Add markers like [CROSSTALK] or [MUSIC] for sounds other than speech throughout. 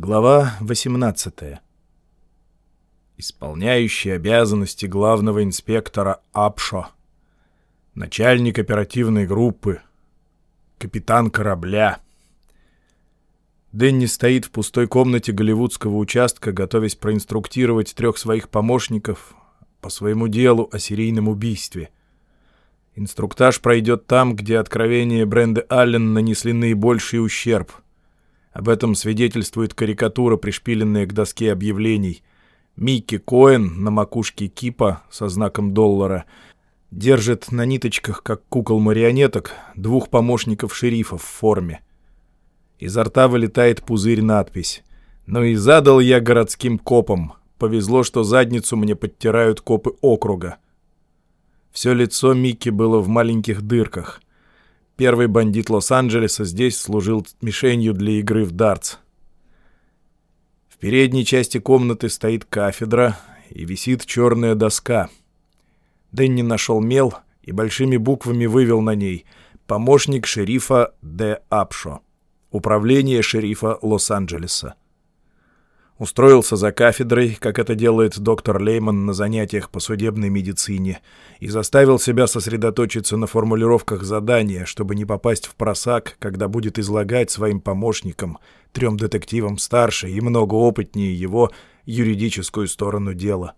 Глава 18. Исполняющий обязанности главного инспектора Апшо. Начальник оперативной группы. Капитан корабля. Дэнни стоит в пустой комнате голливудского участка, готовясь проинструктировать трех своих помощников по своему делу о серийном убийстве. Инструктаж пройдет там, где откровения Бренды Аллен нанесли наибольший ущерб — об этом свидетельствует карикатура, пришпиленная к доске объявлений. Микки Коэн на макушке кипа со знаком доллара держит на ниточках, как кукол-марионеток, двух помощников шерифа в форме. Изо рта вылетает пузырь-надпись. «Ну и задал я городским копам. Повезло, что задницу мне подтирают копы округа». Все лицо Микки было в маленьких дырках — Первый бандит Лос-Анджелеса здесь служил мишенью для игры в дартс. В передней части комнаты стоит кафедра и висит черная доска. Дэнни нашел мел и большими буквами вывел на ней «Помощник шерифа Д. Апшо. Управление шерифа Лос-Анджелеса». Устроился за кафедрой, как это делает доктор Лейман на занятиях по судебной медицине, и заставил себя сосредоточиться на формулировках задания, чтобы не попасть в просак, когда будет излагать своим помощникам, трем детективам старше и много опытнее его, юридическую сторону дела.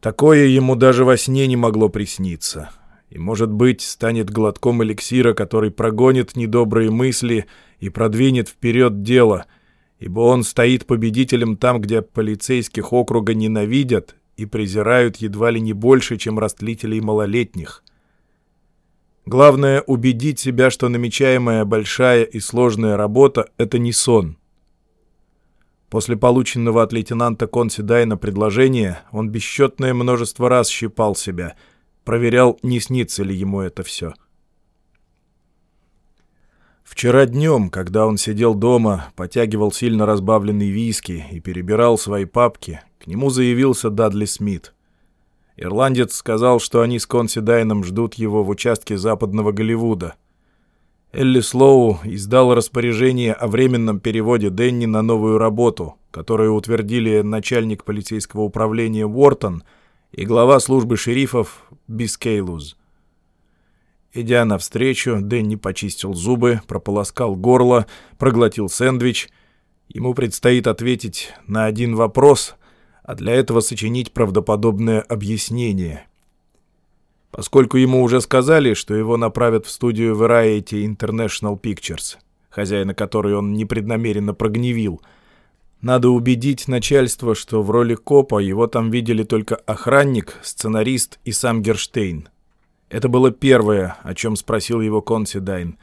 Такое ему даже во сне не могло присниться. И, может быть, станет глотком эликсира, который прогонит недобрые мысли и продвинет вперед дело — ибо он стоит победителем там, где полицейских округа ненавидят и презирают едва ли не больше, чем растлителей малолетних. Главное — убедить себя, что намечаемая большая и сложная работа — это не сон. После полученного от лейтенанта Консидайна предложения он бесчетное множество раз щипал себя, проверял, не снится ли ему это все — Вчера днем, когда он сидел дома, потягивал сильно разбавленный виски и перебирал свои папки, к нему заявился Дадли Смит. Ирландец сказал, что они с Конси Дайном ждут его в участке западного Голливуда. Элли Слоу издал распоряжение о временном переводе Денни на новую работу, которую утвердили начальник полицейского управления Уортон и глава службы шерифов Бискейлуз. Идя навстречу, Дэнни почистил зубы, прополоскал горло, проглотил сэндвич. Ему предстоит ответить на один вопрос, а для этого сочинить правдоподобное объяснение. Поскольку ему уже сказали, что его направят в студию Variety International Pictures, хозяина которой он непреднамеренно прогневил, надо убедить начальство, что в роли копа его там видели только охранник, сценарист и сам Герштейн — это было первое, о чем спросил его Консидайн.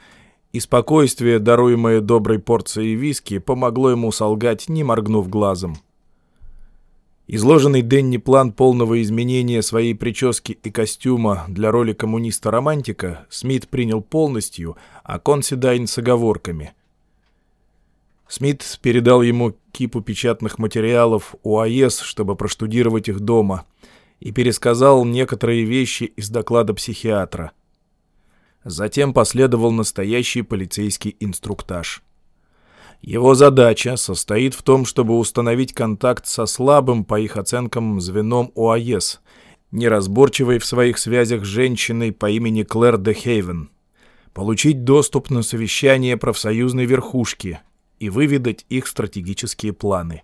И спокойствие, даруемое доброй порцией виски, помогло ему солгать, не моргнув глазом. Изложенный Денни план полного изменения своей прически и костюма для роли коммуниста-романтика Смит принял полностью, а Консидайн с оговорками. Смит передал ему кипу печатных материалов УАЭС, чтобы проштудировать их дома — и пересказал некоторые вещи из доклада психиатра. Затем последовал настоящий полицейский инструктаж. Его задача состоит в том, чтобы установить контакт со слабым, по их оценкам, звеном ОАЭС, неразборчивой в своих связях женщиной по имени Клэр де Хейвен, получить доступ на совещание профсоюзной верхушки и выведать их стратегические планы.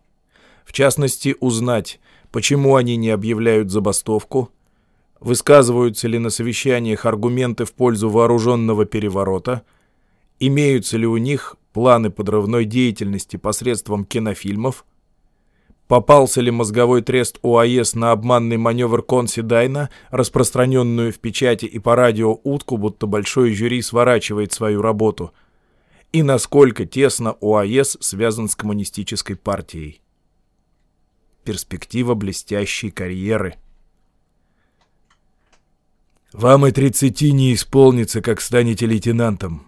В частности, узнать, Почему они не объявляют забастовку? Высказываются ли на совещаниях аргументы в пользу вооруженного переворота? Имеются ли у них планы подрывной деятельности посредством кинофильмов? Попался ли мозговой трест УАЭС на обманный маневр Конси Дайна, распространенную в печати и по радио утку, будто большой жюри сворачивает свою работу? И насколько тесно УАЭС связан с коммунистической партией? Перспектива блестящей карьеры. «Вам и тридцати не исполнится, как станете лейтенантом».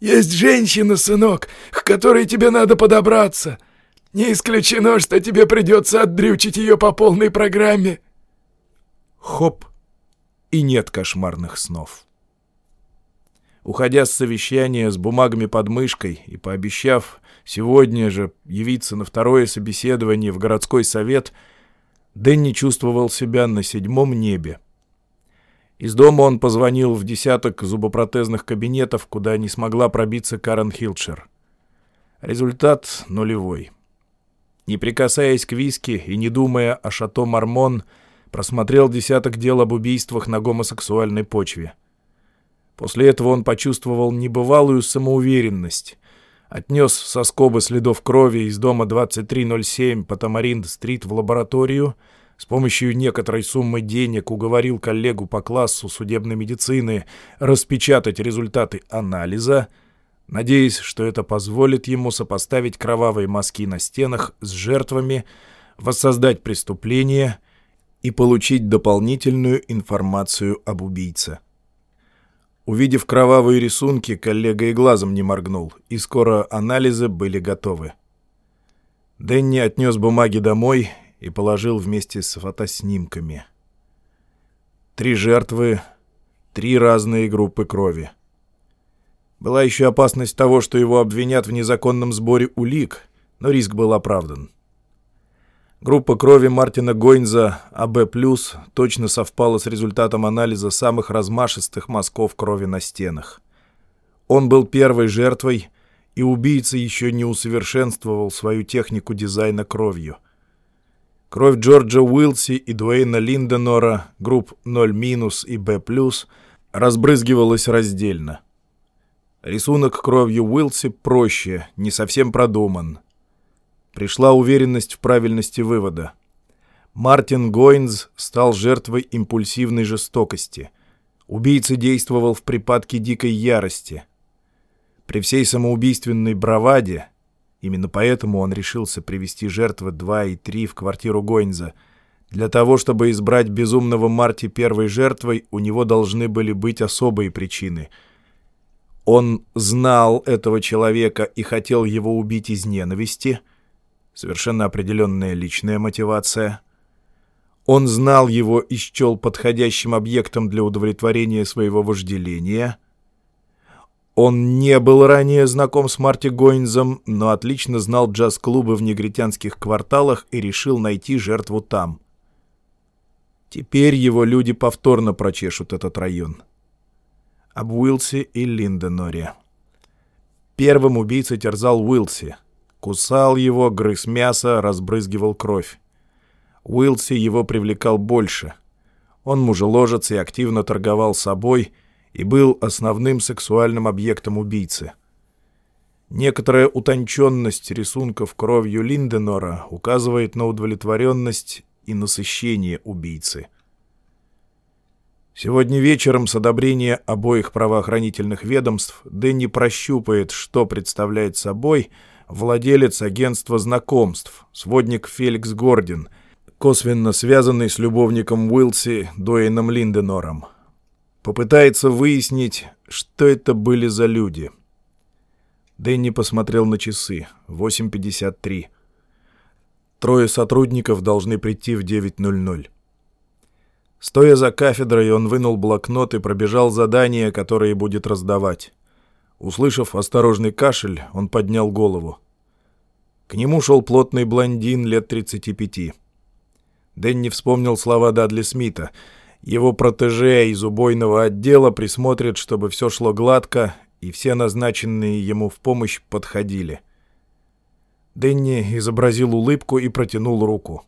«Есть женщина, сынок, к которой тебе надо подобраться. Не исключено, что тебе придется отдрючить ее по полной программе». Хоп, и нет кошмарных снов. Уходя с совещания с бумагами под мышкой и пообещав сегодня же явиться на второе собеседование в городской совет, Дэнни чувствовал себя на седьмом небе. Из дома он позвонил в десяток зубопротезных кабинетов, куда не смогла пробиться Карен Хилчер. Результат нулевой. Не прикасаясь к виски и не думая о Шато Мармон, просмотрел десяток дел об убийствах на гомосексуальной почве. После этого он почувствовал небывалую самоуверенность. Отнес со скобы следов крови из дома 2307 по Тамаринд-стрит в лабораторию — с помощью некоторой суммы денег уговорил коллегу по классу судебной медицины распечатать результаты анализа, надеясь, что это позволит ему сопоставить кровавые мазки на стенах с жертвами, воссоздать преступление и получить дополнительную информацию об убийце. Увидев кровавые рисунки, коллега и глазом не моргнул, и скоро анализы были готовы. Дэнни отнес бумаги домой и положил вместе с фотоснимками. Три жертвы, три разные группы крови. Была еще опасность того, что его обвинят в незаконном сборе улик, но риск был оправдан. Группа крови Мартина Гойнза АБ+, точно совпала с результатом анализа самых размашистых мазков крови на стенах. Он был первой жертвой, и убийца еще не усовершенствовал свою технику дизайна кровью. Кровь Джорджа Уилси и Дуэйна Линденора, групп 0- и Б+, разбрызгивалась раздельно. Рисунок кровью Уилси проще, не совсем продуман. Пришла уверенность в правильности вывода. Мартин Гойнс стал жертвой импульсивной жестокости. Убийца действовал в припадке дикой ярости. При всей самоубийственной браваде Именно поэтому он решился привести жертвы 2 и 3 в квартиру Гойнза. Для того, чтобы избрать безумного Марти первой жертвой, у него должны были быть особые причины. Он знал этого человека и хотел его убить из ненависти. Совершенно определенная личная мотивация. Он знал его и счел подходящим объектом для удовлетворения своего вожделения — он не был ранее знаком с Марти Гойнзом, но отлично знал джаз-клубы в негритянских кварталах и решил найти жертву там. Теперь его люди повторно прочешут этот район. Об Уилсе и Линденоре. Первым убийца терзал Уилси. Кусал его, грыз мясо, разбрызгивал кровь. Уилси его привлекал больше. Он мужеложец и активно торговал собой — и был основным сексуальным объектом убийцы. Некоторая утонченность рисунков кровью Линденора указывает на удовлетворенность и насыщение убийцы. Сегодня вечером с одобрения обоих правоохранительных ведомств Дэнни прощупает, что представляет собой владелец агентства знакомств, сводник Феликс Гордин, косвенно связанный с любовником Уилси Дуэйном Линденором попытается выяснить, что это были за люди. Дэнни посмотрел на часы. 8.53. Трое сотрудников должны прийти в 9.00. Стоя за кафедрой, он вынул блокнот и пробежал задания, которые будет раздавать. Услышав осторожный кашель, он поднял голову. К нему шел плотный блондин лет 35. Дэнни вспомнил слова Дадли Смита — его протеже из убойного отдела присмотрят, чтобы все шло гладко, и все назначенные ему в помощь подходили. Дэнни изобразил улыбку и протянул руку.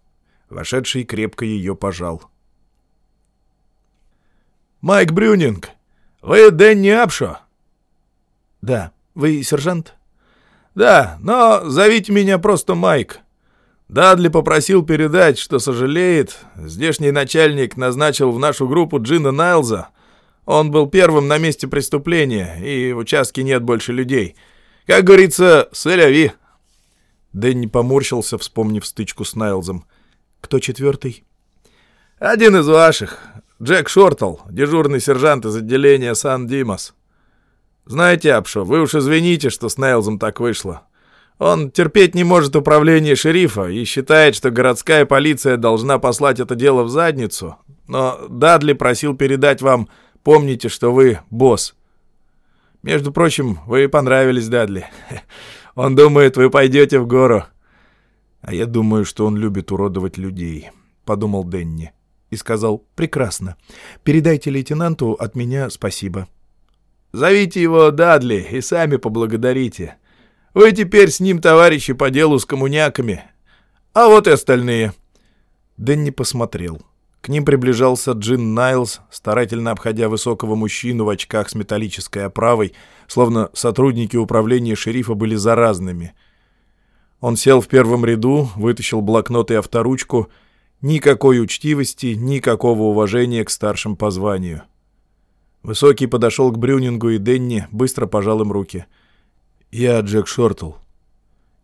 Вошедший крепко ее пожал. «Майк Брюнинг, вы Дэнни Апшо?» «Да. Вы сержант?» «Да, но зовите меня просто Майк. Дадли попросил передать, что сожалеет. Здешний начальник назначил в нашу группу Джина Найлза. Он был первым на месте преступления, и в участке нет больше людей. Как говорится, сэляви. Дэнни поморщился, вспомнив стычку с Найлзом. «Кто четвертый?» «Один из ваших. Джек Шортл, дежурный сержант из отделения Сан-Димас. Знаете, Апшо, вы уж извините, что с Найлзом так вышло. Он терпеть не может управление шерифа и считает, что городская полиция должна послать это дело в задницу. Но Дадли просил передать вам, помните, что вы босс. Между прочим, вы понравились Дадли. [LAUGHS] Он думает, вы пойдете в гору. А я думаю, что он любит уродовать людей, — подумал Денни. И сказал, прекрасно. Передайте лейтенанту от меня спасибо. Зовите его Дадли и сами поблагодарите. Вы теперь с ним товарищи по делу с коммуняками. А вот и остальные. Дэнни посмотрел. К ним приближался Джин Найлз, старательно обходя высокого мужчину в очках с металлической оправой, словно сотрудники управления шерифа были заразными. Он сел в первом ряду, вытащил блокнот и авторучку. Никакой учтивости, никакого уважения к старшим по званию. Высокий подошел к Брюнингу и Денни, быстро пожал им руки — «Я Джек Шортл».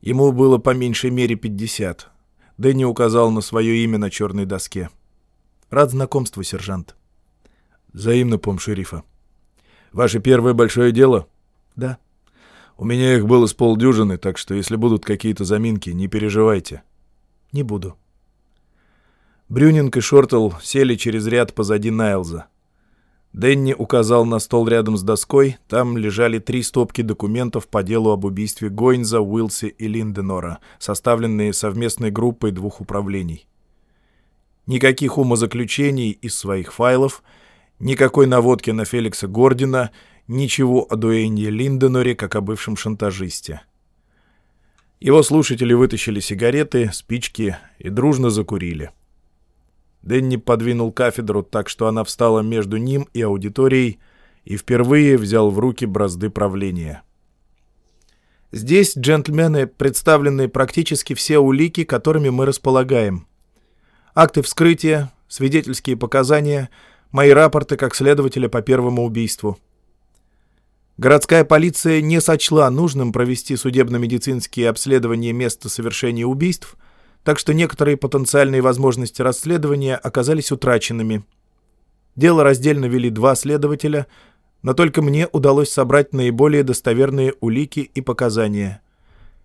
Ему было по меньшей мере пятьдесят. Дэнни указал на свое имя на черной доске. «Рад знакомству, сержант». «Взаимно, пом шерифа». «Ваше первое большое дело?» «Да». «У меня их было с полдюжины, так что если будут какие-то заминки, не переживайте». «Не буду». Брюнинг и Шортл сели через ряд позади Найлза. Дэнни указал на стол рядом с доской. Там лежали три стопки документов по делу об убийстве Гойнза, Уилси и Линденора, составленные совместной группой двух управлений. Никаких умозаключений из своих файлов, никакой наводки на Феликса Гордина, ничего о Дуэйне Линденоре, как о бывшем шантажисте. Его слушатели вытащили сигареты, спички и дружно закурили. — Дэнни подвинул кафедру так, что она встала между ним и аудиторией, и впервые взял в руки бразды правления. Здесь, джентльмены, представлены практически все улики, которыми мы располагаем. Акты вскрытия, свидетельские показания, мои рапорты как следователя по первому убийству. Городская полиция не сочла нужным провести судебно-медицинские обследования места совершения убийств – так что некоторые потенциальные возможности расследования оказались утраченными. Дело раздельно вели два следователя, но только мне удалось собрать наиболее достоверные улики и показания.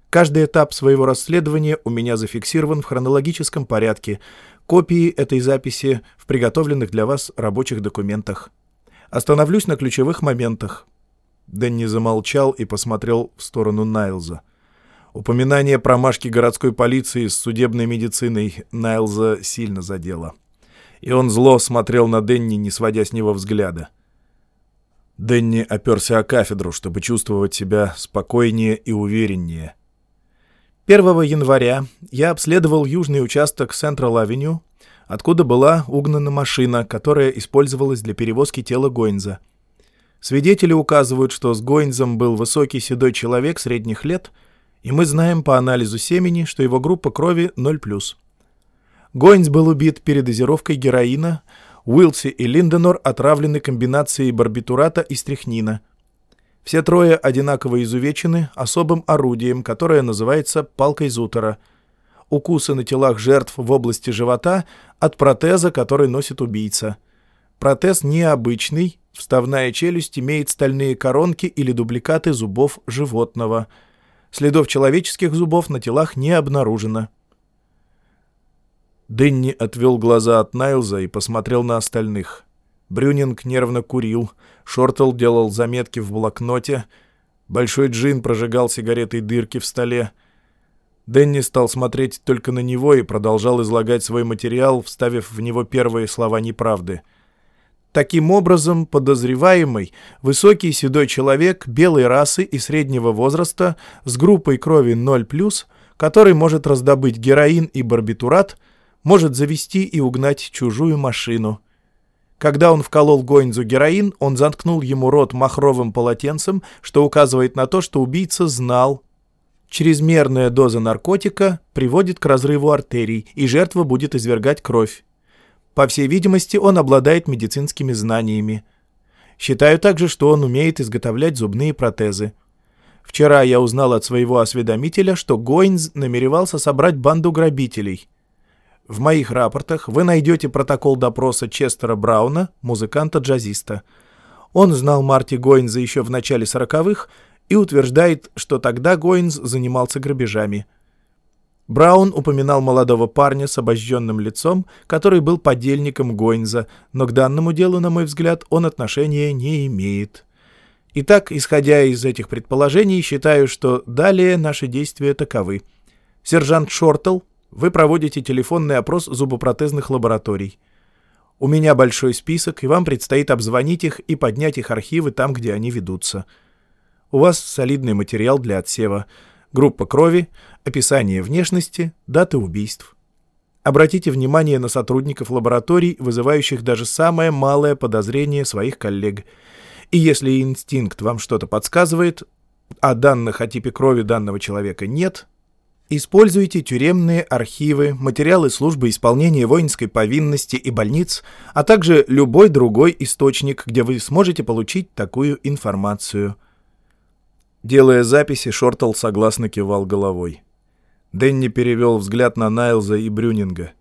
Каждый этап своего расследования у меня зафиксирован в хронологическом порядке. Копии этой записи в приготовленных для вас рабочих документах. Остановлюсь на ключевых моментах. Дэнни замолчал и посмотрел в сторону Найлза. Упоминание промашки городской полиции с судебной медициной Найлза сильно задело. И он зло смотрел на Денни, не сводя с него взгляда. Денни оперся о кафедру, чтобы чувствовать себя спокойнее и увереннее. 1 января я обследовал южный участок Централ-авеню, откуда была угнана машина, которая использовалась для перевозки тела Гойнза. Свидетели указывают, что с Гойнзом был высокий седой человек средних лет — и мы знаем по анализу семени, что его группа крови 0+. Гойнс был убит передозировкой героина, Уилси и Линденор отравлены комбинацией барбитурата и стрихнина. Все трое одинаково изувечены особым орудием, которое называется палкой Зутера. Укусы на телах жертв в области живота от протеза, который носит убийца. Протез необычный, вставная челюсть имеет стальные коронки или дубликаты зубов животного – Следов человеческих зубов на телах не обнаружено. Дэнни отвел глаза от Найлза и посмотрел на остальных. Брюнинг нервно курил, Шортл делал заметки в блокноте, Большой Джин прожигал сигаретой дырки в столе. Дэнни стал смотреть только на него и продолжал излагать свой материал, вставив в него первые слова неправды — Таким образом, подозреваемый – высокий седой человек белой расы и среднего возраста с группой крови 0+, который может раздобыть героин и барбитурат, может завести и угнать чужую машину. Когда он вколол Гойнзу героин, он заткнул ему рот махровым полотенцем, что указывает на то, что убийца знал. Чрезмерная доза наркотика приводит к разрыву артерий, и жертва будет извергать кровь. По всей видимости, он обладает медицинскими знаниями. Считаю также, что он умеет изготовлять зубные протезы. Вчера я узнал от своего осведомителя, что Гойнс намеревался собрать банду грабителей. В моих рапортах вы найдете протокол допроса Честера Брауна, музыканта-джазиста. Он знал Марти Гойнза еще в начале сороковых и утверждает, что тогда Гойнс занимался грабежами – Браун упоминал молодого парня с обожженным лицом, который был подельником Гойнза, но к данному делу, на мой взгляд, он отношения не имеет. Итак, исходя из этих предположений, считаю, что далее наши действия таковы. Сержант Шортл, вы проводите телефонный опрос зубопротезных лабораторий. У меня большой список, и вам предстоит обзвонить их и поднять их архивы там, где они ведутся. У вас солидный материал для отсева. Группа крови, описание внешности, даты убийств. Обратите внимание на сотрудников лабораторий, вызывающих даже самое малое подозрение своих коллег. И если инстинкт вам что-то подсказывает, а данных о типе крови данного человека нет, Используйте тюремные архивы, материалы службы исполнения воинской повинности и больниц, а также любой другой источник, где вы сможете получить такую информацию. Делая записи, Шортл согласно кивал головой. Дэнни перевел взгляд на Найлза и Брюнинга.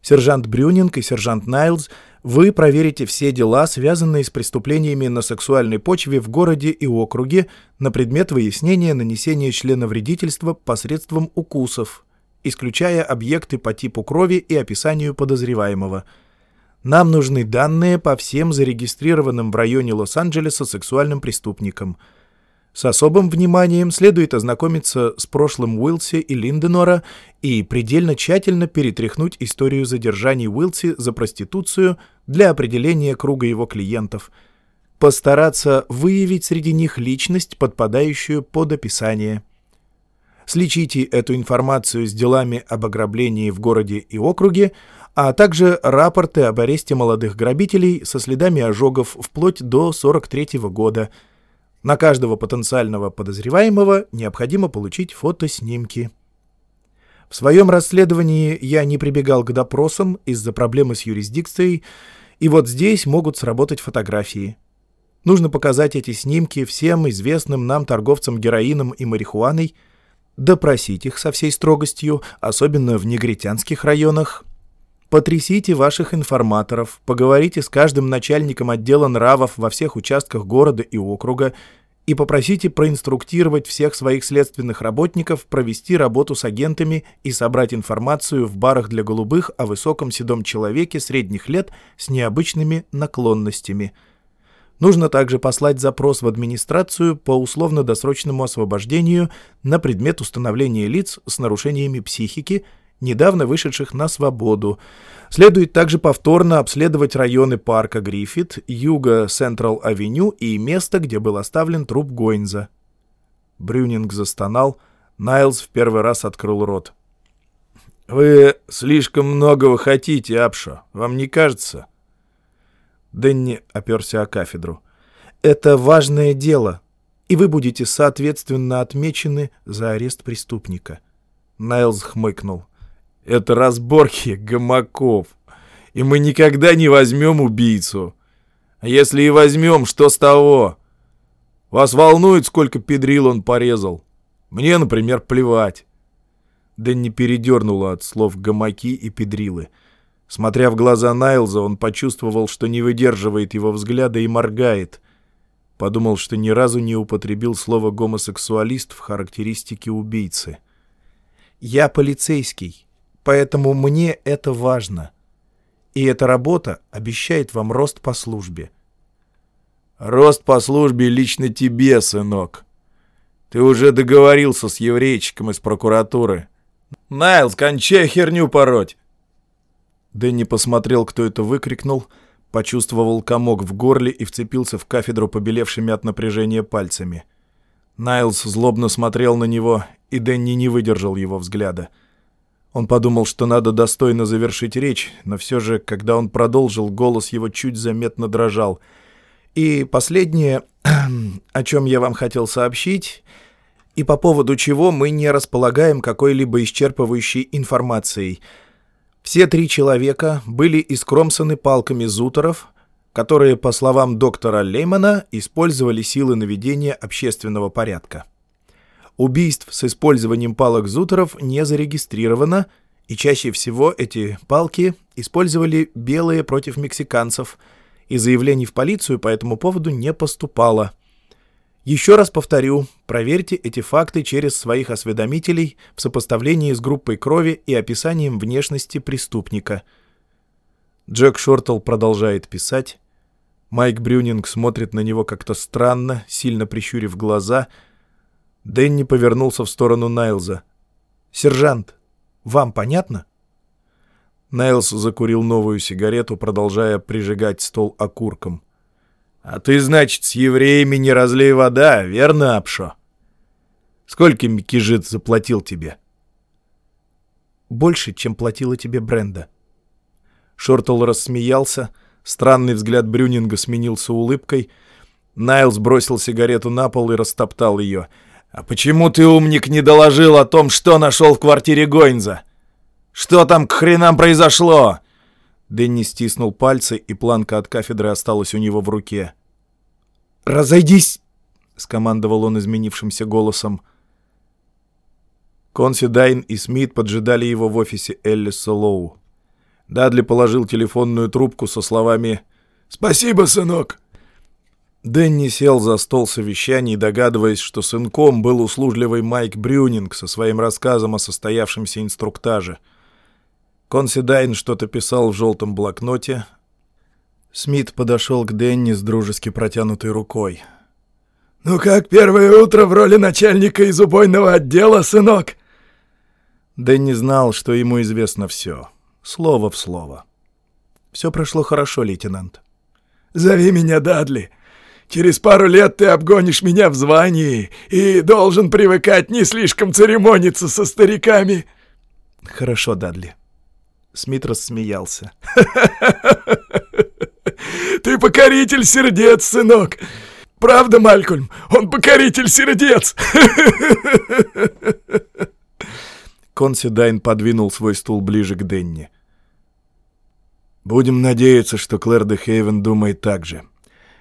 Сержант Брюнинг и сержант Найлз, вы проверите все дела, связанные с преступлениями на сексуальной почве в городе и округе, на предмет выяснения нанесения члена вредительства посредством укусов, исключая объекты по типу крови и описанию подозреваемого. Нам нужны данные по всем зарегистрированным в районе Лос-Анджелеса сексуальным преступникам – с особым вниманием следует ознакомиться с прошлым Уилси и Линденора и предельно тщательно перетряхнуть историю задержаний Уилси за проституцию для определения круга его клиентов. Постараться выявить среди них личность, подпадающую под описание. Сличите эту информацию с делами об ограблении в городе и округе, а также рапорты об аресте молодых грабителей со следами ожогов вплоть до 43 -го года – на каждого потенциального подозреваемого необходимо получить фотоснимки. В своем расследовании я не прибегал к допросам из-за проблемы с юрисдикцией, и вот здесь могут сработать фотографии. Нужно показать эти снимки всем известным нам торговцам героином и марихуаной, допросить их со всей строгостью, особенно в негритянских районах, Потрясите ваших информаторов, поговорите с каждым начальником отдела нравов во всех участках города и округа и попросите проинструктировать всех своих следственных работников провести работу с агентами и собрать информацию в барах для голубых о высоком седом человеке средних лет с необычными наклонностями. Нужно также послать запрос в администрацию по условно-досрочному освобождению на предмет установления лиц с нарушениями психики – недавно вышедших на свободу. Следует также повторно обследовать районы парка Гриффит, юга Централ-авеню и место, где был оставлен труп Гойнза. Брюнинг застонал, Найлз в первый раз открыл рот. «Вы слишком многого хотите, Апшо, вам не кажется?» Дэнни оперся о кафедру. «Это важное дело, и вы будете соответственно отмечены за арест преступника». Найлз хмыкнул. Это разборки гамаков. И мы никогда не возьмем убийцу. А если и возьмем, что с того? Вас волнует, сколько педрил он порезал? Мне, например, плевать. Дэнни передернула от слов гамаки и педрилы. Смотря в глаза Найлза, он почувствовал, что не выдерживает его взгляда и моргает. Подумал, что ни разу не употребил слово «гомосексуалист» в характеристике убийцы. «Я полицейский», Поэтому мне это важно. И эта работа обещает вам рост по службе. Рост по службе лично тебе, сынок. Ты уже договорился с еврейчиком из прокуратуры. Найл, кончай херню пороть. Дэнни посмотрел, кто это выкрикнул, почувствовал комок в горле и вцепился в кафедру побелевшими от напряжения пальцами. Найлз злобно смотрел на него, и Дэнни не выдержал его взгляда — он подумал, что надо достойно завершить речь, но все же, когда он продолжил, голос его чуть заметно дрожал. И последнее, [CLEARS THROAT] о чем я вам хотел сообщить, и по поводу чего мы не располагаем какой-либо исчерпывающей информацией. Все три человека были искромсаны палками зутеров, которые, по словам доктора Леймана, использовали силы наведения общественного порядка. Убийств с использованием палок зутеров не зарегистрировано, и чаще всего эти палки использовали белые против мексиканцев, и заявлений в полицию по этому поводу не поступало. Еще раз повторю, проверьте эти факты через своих осведомителей в сопоставлении с группой крови и описанием внешности преступника. Джек Шортл продолжает писать. Майк Брюнинг смотрит на него как-то странно, сильно прищурив глаза. Дэнни повернулся в сторону Найлза. «Сержант, вам понятно?» Найлз закурил новую сигарету, продолжая прижигать стол окурком. «А ты, значит, с евреями не разлей вода, верно, Апшо? Сколько Микижит заплатил тебе?» «Больше, чем платила тебе Бренда». Шортл рассмеялся, странный взгляд Брюнинга сменился улыбкой. Найлз бросил сигарету на пол и растоптал ее. «А почему ты, умник, не доложил о том, что нашел в квартире Гойнза?» Что там к хренам произошло?» Дэнни стиснул пальцы, и планка от кафедры осталась у него в руке. «Разойдись!» — скомандовал он изменившимся голосом. Конси Дайн и Смит поджидали его в офисе Эллиса Лоу. Дадли положил телефонную трубку со словами «Спасибо, сынок!» Дэнни сел за стол совещаний, догадываясь, что сынком был услужливый Майк Брюнинг со своим рассказом о состоявшемся инструктаже — Консидайн что-то писал в желтом блокноте. Смит подошел к Денни с дружески протянутой рукой. «Ну как первое утро в роли начальника из убойного отдела, сынок?» Дэнни знал, что ему известно все. Слово в слово. «Все прошло хорошо, лейтенант». «Зови меня Дадли. Через пару лет ты обгонишь меня в звании и должен привыкать не слишком церемониться со стариками». «Хорошо, Дадли». Смит рассмеялся. [LAUGHS] «Ты покоритель сердец, сынок! Правда, Малькольм? Он покоритель сердец!» [LAUGHS] Конси Дайн подвинул свой стул ближе к Денни. «Будем надеяться, что Клэр де Хейвен думает так же.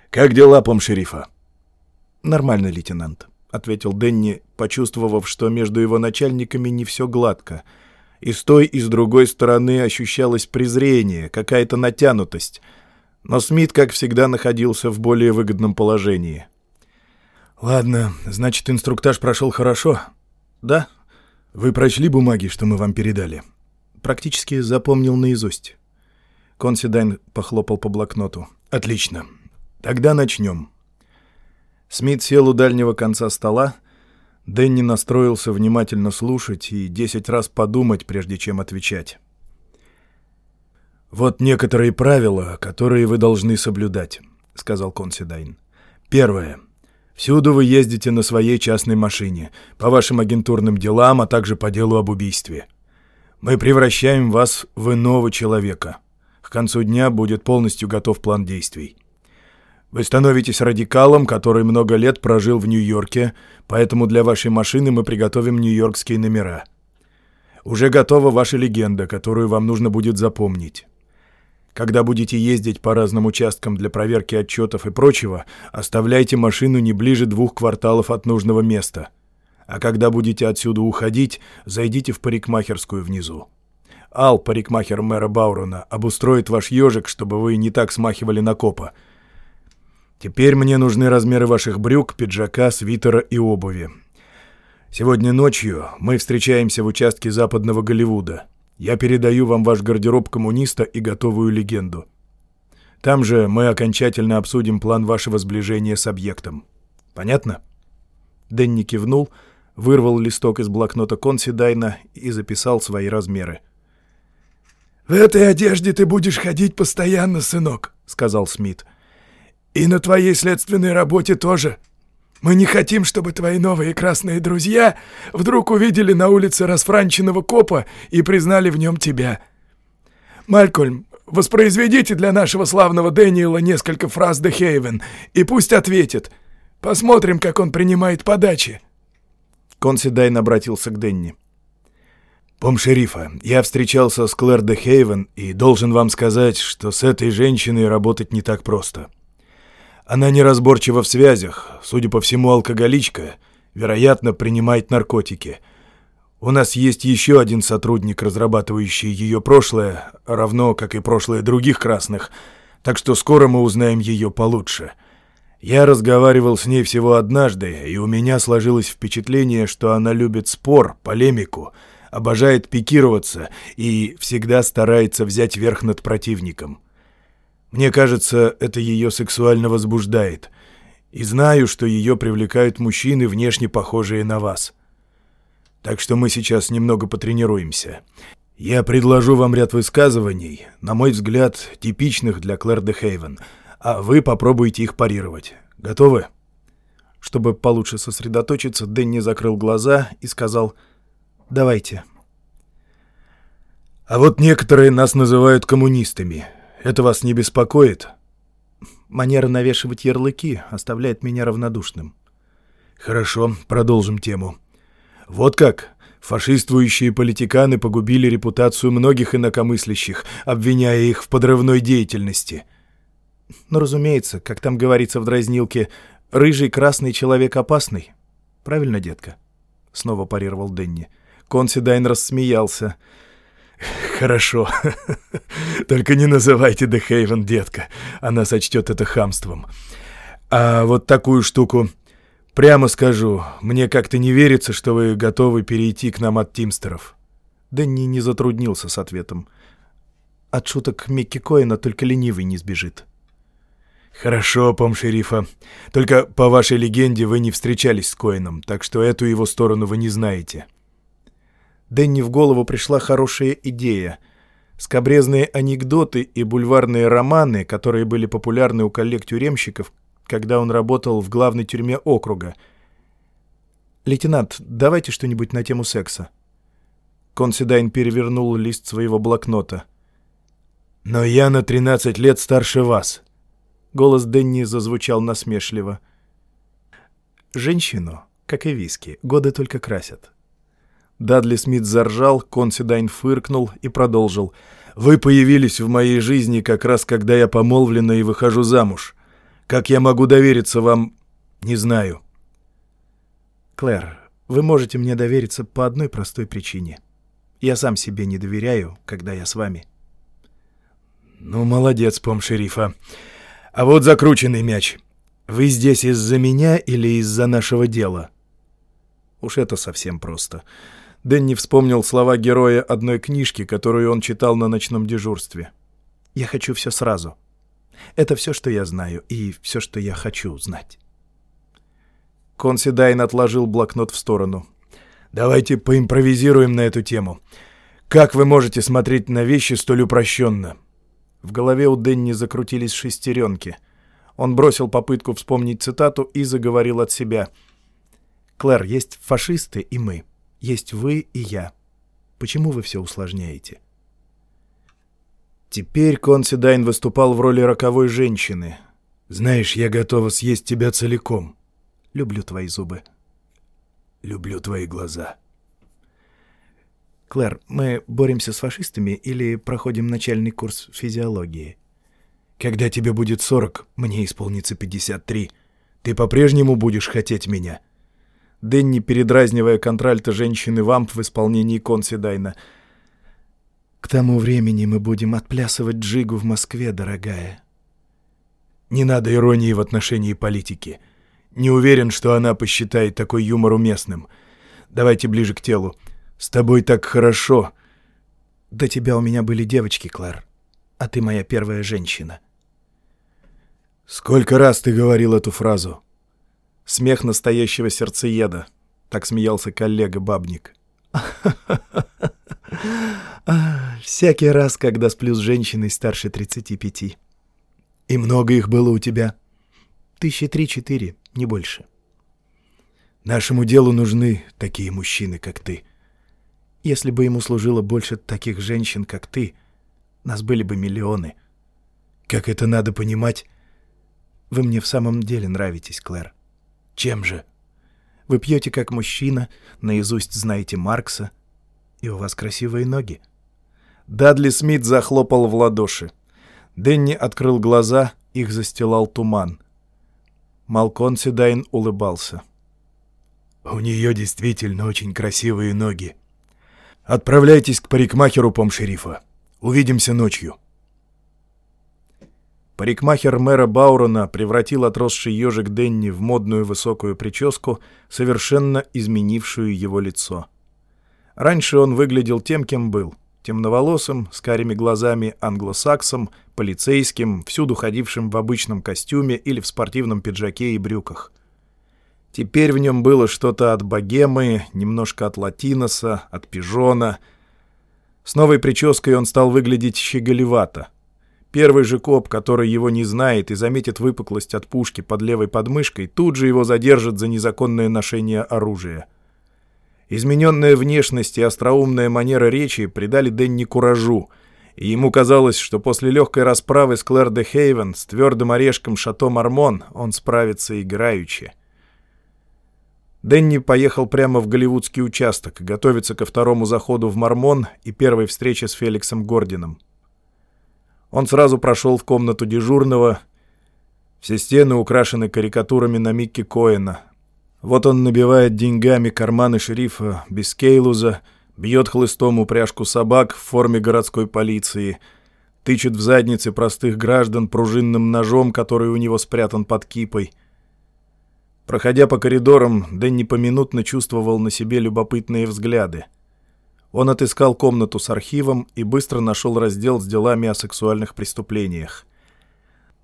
Как дела, пом шерифа?» «Нормально, лейтенант», — ответил Денни, почувствовав, что между его начальниками не все гладко — и с той, и с другой стороны ощущалось презрение, какая-то натянутость. Но Смит, как всегда, находился в более выгодном положении. «Ладно, значит, инструктаж прошел хорошо?» «Да». «Вы прочли бумаги, что мы вам передали?» «Практически запомнил наизусть». Консидайн похлопал по блокноту. «Отлично. Тогда начнем». Смит сел у дальнего конца стола, Дэнни настроился внимательно слушать и десять раз подумать, прежде чем отвечать. «Вот некоторые правила, которые вы должны соблюдать», — сказал Консидайн. «Первое. Всюду вы ездите на своей частной машине, по вашим агентурным делам, а также по делу об убийстве. Мы превращаем вас в иного человека. К концу дня будет полностью готов план действий. Вы становитесь радикалом, который много лет прожил в Нью-Йорке, поэтому для вашей машины мы приготовим нью-йоркские номера. Уже готова ваша легенда, которую вам нужно будет запомнить. Когда будете ездить по разным участкам для проверки отчетов и прочего, оставляйте машину не ближе двух кварталов от нужного места. А когда будете отсюда уходить, зайдите в парикмахерскую внизу. Ал, парикмахер мэра Баурона, обустроит ваш ежик, чтобы вы не так смахивали на копа — Теперь мне нужны размеры ваших брюк, пиджака, свитера и обуви. Сегодня ночью мы встречаемся в участке западного Голливуда. Я передаю вам ваш гардероб коммуниста и готовую легенду. Там же мы окончательно обсудим план вашего сближения с объектом. Понятно?» Дэнни кивнул, вырвал листок из блокнота Консидайна и записал свои размеры. «В этой одежде ты будешь ходить постоянно, сынок», — сказал Смит. — и на твоей следственной работе тоже. Мы не хотим, чтобы твои новые красные друзья вдруг увидели на улице расфранченного копа и признали в нем тебя. Малькольм, воспроизведите для нашего славного Дэниела несколько фраз Де Хейвен, и пусть ответит. Посмотрим, как он принимает подачи». Консидайн обратился к Денни. «Пом шерифа, я встречался с Клэр Де Хейвен и должен вам сказать, что с этой женщиной работать не так просто». Она неразборчива в связях, судя по всему, алкоголичка, вероятно, принимает наркотики. У нас есть еще один сотрудник, разрабатывающий ее прошлое, равно как и прошлое других красных, так что скоро мы узнаем ее получше. Я разговаривал с ней всего однажды, и у меня сложилось впечатление, что она любит спор, полемику, обожает пикироваться и всегда старается взять верх над противником. Мне кажется, это ее сексуально возбуждает. И знаю, что ее привлекают мужчины, внешне похожие на вас. Так что мы сейчас немного потренируемся. Я предложу вам ряд высказываний, на мой взгляд, типичных для Клэр де Хейвен, а вы попробуйте их парировать. Готовы?» Чтобы получше сосредоточиться, Дэнни закрыл глаза и сказал «Давайте». «А вот некоторые нас называют коммунистами. Это вас не беспокоит?» Манера навешивать ярлыки оставляет меня равнодушным. «Хорошо, продолжим тему. Вот как?» Фашиствующие политиканы погубили репутацию многих инакомыслящих, обвиняя их в подрывной деятельности. Но, разумеется, как там говорится в дразнилке, «рыжий красный человек опасный». Правильно, детка? Снова парировал Денни. Консидайн рассмеялся. [LAUGHS] «Хорошо. Только не называйте Дехейвен, детка. Она сочтет это хамством. А вот такую штуку Прямо скажу, мне как-то не верится, что вы готовы перейти к нам от Тимстеров». Дэнни не затруднился с ответом. От шуток Микки Коэна только ленивый не сбежит. «Хорошо, пом-шерифа. Только по вашей легенде вы не встречались с Коэном, так что эту его сторону вы не знаете». Дэнни в голову пришла хорошая идея. Скобрезные анекдоты и бульварные романы, которые были популярны у коллег тюремщиков, когда он работал в главной тюрьме округа. «Лейтенант, давайте что-нибудь на тему секса». Консидайн перевернул лист своего блокнота. «Но я на 13 лет старше вас». Голос Дэнни зазвучал насмешливо. «Женщину, как и виски, годы только красят». Дадли Смит заржал, Консидайн фыркнул и продолжил. «Вы появились в моей жизни как раз, когда я помолвлена и выхожу замуж. Как я могу довериться вам, не знаю. Клэр, вы можете мне довериться по одной простой причине. Я сам себе не доверяю, когда я с вами. Ну, молодец, пом-шерифа. А вот закрученный мяч. Вы здесь из-за меня или из-за нашего дела? Уж это совсем просто. Дэнни вспомнил слова героя одной книжки, которую он читал на ночном дежурстве. «Я хочу все сразу», это все, что я знаю, и все, что я хочу знать. Консидайн отложил блокнот в сторону. «Давайте поимпровизируем на эту тему. Как вы можете смотреть на вещи столь упрощенно?» В голове у Денни закрутились шестеренки. Он бросил попытку вспомнить цитату и заговорил от себя. «Клэр, есть фашисты и мы. Есть вы и я. Почему вы все усложняете?» Теперь Консидайн выступал в роли роковой женщины. «Знаешь, я готова съесть тебя целиком». «Люблю твои зубы». «Люблю твои глаза». «Клэр, мы боремся с фашистами или проходим начальный курс физиологии?» «Когда тебе будет сорок, мне исполнится пятьдесят три. Ты по-прежнему будешь хотеть меня?» Дэнни, передразнивая контральта женщины-вамп в исполнении Консидайна — к тому времени мы будем отплясывать джигу в Москве, дорогая. Не надо иронии в отношении политики. Не уверен, что она посчитает такой юмор уместным. Давайте ближе к телу. С тобой так хорошо. До тебя у меня были девочки, Клэр. А ты моя первая женщина. Сколько раз ты говорил эту фразу? Смех настоящего сердцееда. Так смеялся коллега-бабник. [LAUGHS] Всякий раз, когда сплю с женщиной старше 35. И много их было у тебя? Тысячи три-четыре, не больше. Нашему делу нужны такие мужчины, как ты. Если бы ему служило больше таких женщин, как ты, нас были бы миллионы. Как это надо понимать? Вы мне в самом деле нравитесь, Клэр. Чем же? Вы пьете как мужчина, наизусть знаете Маркса, и у вас красивые ноги. Дадли Смит захлопал в ладоши. Денни открыл глаза, их застилал туман. Малкон Седайн улыбался. «У нее действительно очень красивые ноги. Отправляйтесь к парикмахеру, пом-шерифа. Увидимся ночью». Парикмахер мэра Баурона превратил отросший ежик Денни в модную высокую прическу, совершенно изменившую его лицо. Раньше он выглядел тем, кем был — темноволосым, с карими глазами англосаксом, полицейским, всюду ходившим в обычном костюме или в спортивном пиджаке и брюках. Теперь в нем было что-то от богемы, немножко от латиноса, от пижона. С новой прической он стал выглядеть щеголевато. Первый же коп, который его не знает и заметит выпуклость от пушки под левой подмышкой, тут же его задержит за незаконное ношение оружия. Измененная внешность и остроумная манера речи придали Денни куражу, и ему казалось, что после легкой расправы с Клэр де Хейвен с твердым орешком Шато Мармон он справится играючи. Дэнни поехал прямо в голливудский участок, готовиться ко второму заходу в Мормон и первой встрече с Феликсом Гордином. Он сразу прошел в комнату дежурного. Все стены украшены карикатурами на Микки Коэна. Вот он набивает деньгами карманы шерифа Бискейлуза, бьет хлыстом упряжку собак в форме городской полиции, тычет в задницы простых граждан пружинным ножом, который у него спрятан под кипой — Проходя по коридорам, Дэнни поминутно чувствовал на себе любопытные взгляды. Он отыскал комнату с архивом и быстро нашел раздел с делами о сексуальных преступлениях.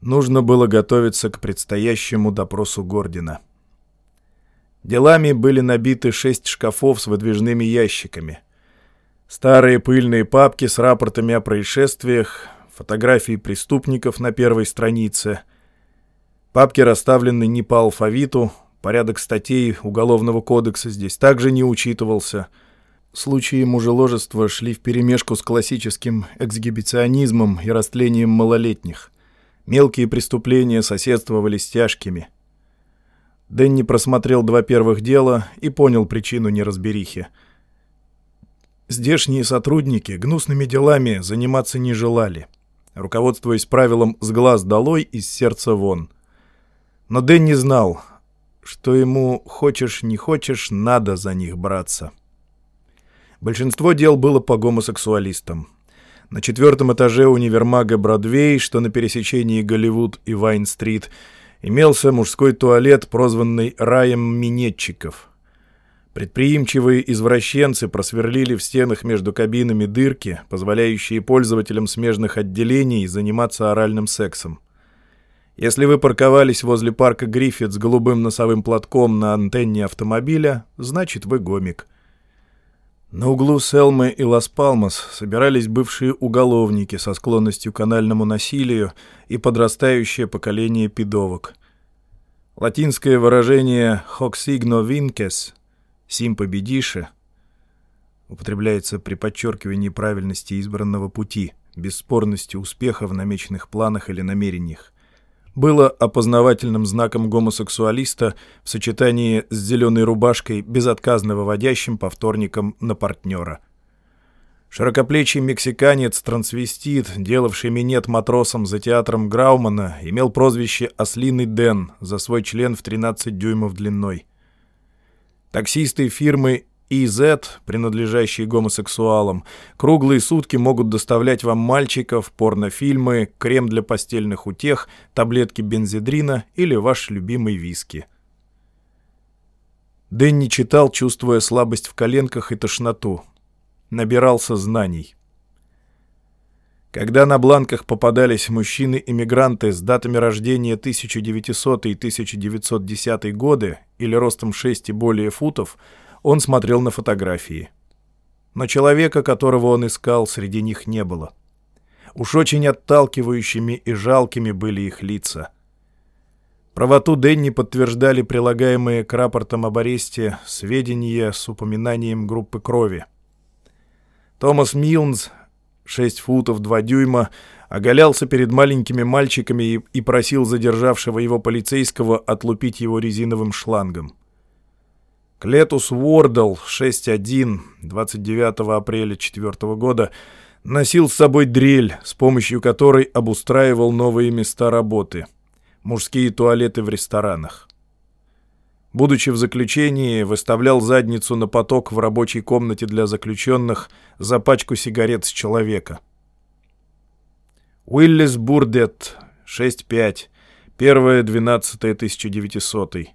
Нужно было готовиться к предстоящему допросу Гордина. Делами были набиты шесть шкафов с выдвижными ящиками. Старые пыльные папки с рапортами о происшествиях, фотографии преступников на первой странице — Папки расставлены не по алфавиту, порядок статей Уголовного кодекса здесь также не учитывался. Случаи мужеложества шли вперемешку с классическим эксгибиционизмом и растлением малолетних. Мелкие преступления соседствовали с тяжкими. Дэнни просмотрел два первых дела и понял причину неразберихи. Здешние сотрудники гнусными делами заниматься не желали, руководствуясь правилом «с глаз долой, из сердца вон». Но Дэнни знал, что ему, хочешь не хочешь, надо за них браться. Большинство дел было по гомосексуалистам. На четвертом этаже универмага Бродвей, что на пересечении Голливуд и Вайн-стрит, имелся мужской туалет, прозванный «раем минетчиков». Предприимчивые извращенцы просверлили в стенах между кабинами дырки, позволяющие пользователям смежных отделений заниматься оральным сексом. Если вы парковались возле парка Гриффит с голубым носовым платком на антенне автомобиля, значит вы гомик. На углу Селмы и Лас-Палмас собирались бывшие уголовники со склонностью к анальному насилию и подрастающее поколение пидовок. Латинское выражение «hoc signo vinces» — «сим победише» употребляется при подчеркивании правильности избранного пути, бесспорности успеха в намеченных планах или намерениях было опознавательным знаком гомосексуалиста в сочетании с зеленой рубашкой, безотказно выводящим по вторникам на партнера. Широкоплечий мексиканец-трансвестит, делавший минет матросом за театром Граумана, имел прозвище «Ослиный Дэн» за свой член в 13 дюймов длиной. Таксисты фирмы ИЗ, принадлежащие гомосексуалам, круглые сутки могут доставлять вам мальчиков, порнофильмы, крем для постельных утех, таблетки бензидрина или ваш любимый виски. Дэнни читал, чувствуя слабость в коленках и тошноту. Набирался знаний. Когда на бланках попадались мужчины-иммигранты с датами рождения 1900 и 1910 годы или ростом 6 и более футов – он смотрел на фотографии. Но человека, которого он искал, среди них не было. Уж очень отталкивающими и жалкими были их лица. Правоту Денни подтверждали прилагаемые к рапортам об аресте сведения с упоминанием группы крови. Томас Милнс, 6 футов 2 дюйма, оголялся перед маленькими мальчиками и, и просил задержавшего его полицейского отлупить его резиновым шлангом. Клетус Уордл 6.1 29 апреля 4 года носил с собой дрель, с помощью которой обустраивал новые места работы. Мужские туалеты в ресторанах. Будучи в заключении, выставлял задницу на поток в рабочей комнате для заключенных за пачку сигарет с человека. Уиллис Бурдет, 6.5, 1.12.1900.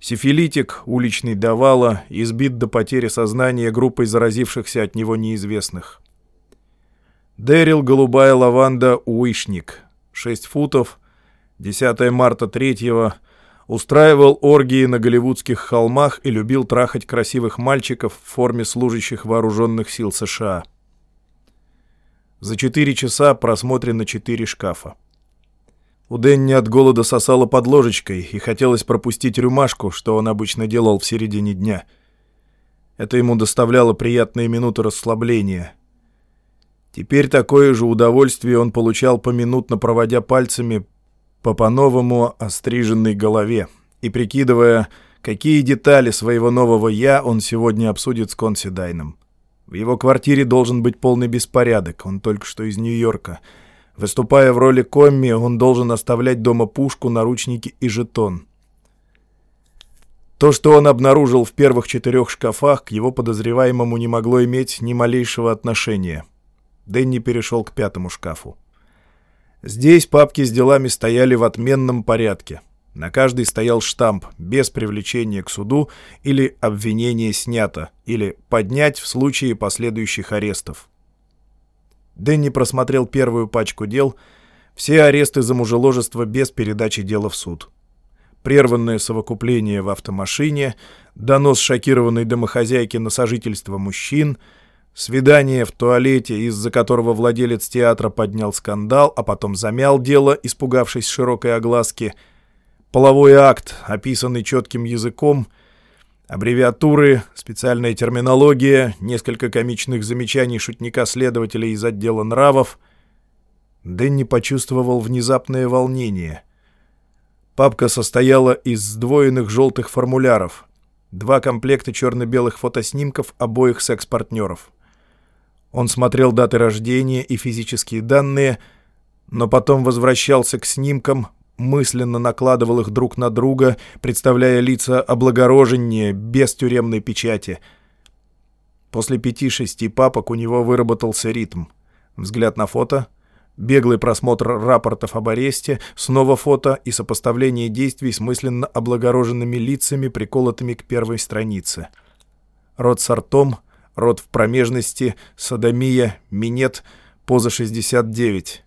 Сифилитик, уличный давала, избит до потери сознания группой заразившихся от него неизвестных. Дэрил «Голубая лаванда» Уишник, 6 футов, 10 марта 3 устраивал оргии на голливудских холмах и любил трахать красивых мальчиков в форме служащих вооруженных сил США. За 4 часа просмотрено 4 шкафа. У Дэнни от голода сосало под ложечкой, и хотелось пропустить рюмашку, что он обычно делал в середине дня. Это ему доставляло приятные минуты расслабления. Теперь такое же удовольствие он получал поминутно проводя пальцами по по-новому остриженной голове и прикидывая, какие детали своего нового «я» он сегодня обсудит с Консидайном. В его квартире должен быть полный беспорядок, он только что из Нью-Йорка — Выступая в роли комми, он должен оставлять дома пушку, наручники и жетон. То, что он обнаружил в первых четырех шкафах, к его подозреваемому не могло иметь ни малейшего отношения. Дэнни перешел к пятому шкафу. Здесь папки с делами стояли в отменном порядке. На каждой стоял штамп «без привлечения к суду» или «обвинение снято» или «поднять в случае последующих арестов». Дэнни просмотрел первую пачку дел, все аресты за мужеложество без передачи дела в суд. Прерванное совокупление в автомашине, донос шокированной домохозяйки на сожительство мужчин, свидание в туалете, из-за которого владелец театра поднял скандал, а потом замял дело, испугавшись широкой огласки, половой акт, описанный четким языком — Аббревиатуры, специальная терминология, несколько комичных замечаний шутника-следователя из отдела нравов. Дэнни почувствовал внезапное волнение. Папка состояла из сдвоенных желтых формуляров. Два комплекта черно-белых фотоснимков обоих секс-партнеров. Он смотрел даты рождения и физические данные, но потом возвращался к снимкам, мысленно накладывал их друг на друга, представляя лица облагороженнее, без тюремной печати. После пяти-шести папок у него выработался ритм. Взгляд на фото, беглый просмотр рапортов об аресте, снова фото и сопоставление действий с мысленно облагороженными лицами, приколотыми к первой странице. Рот с ртом, рот в промежности, садомия, минет, поза 69.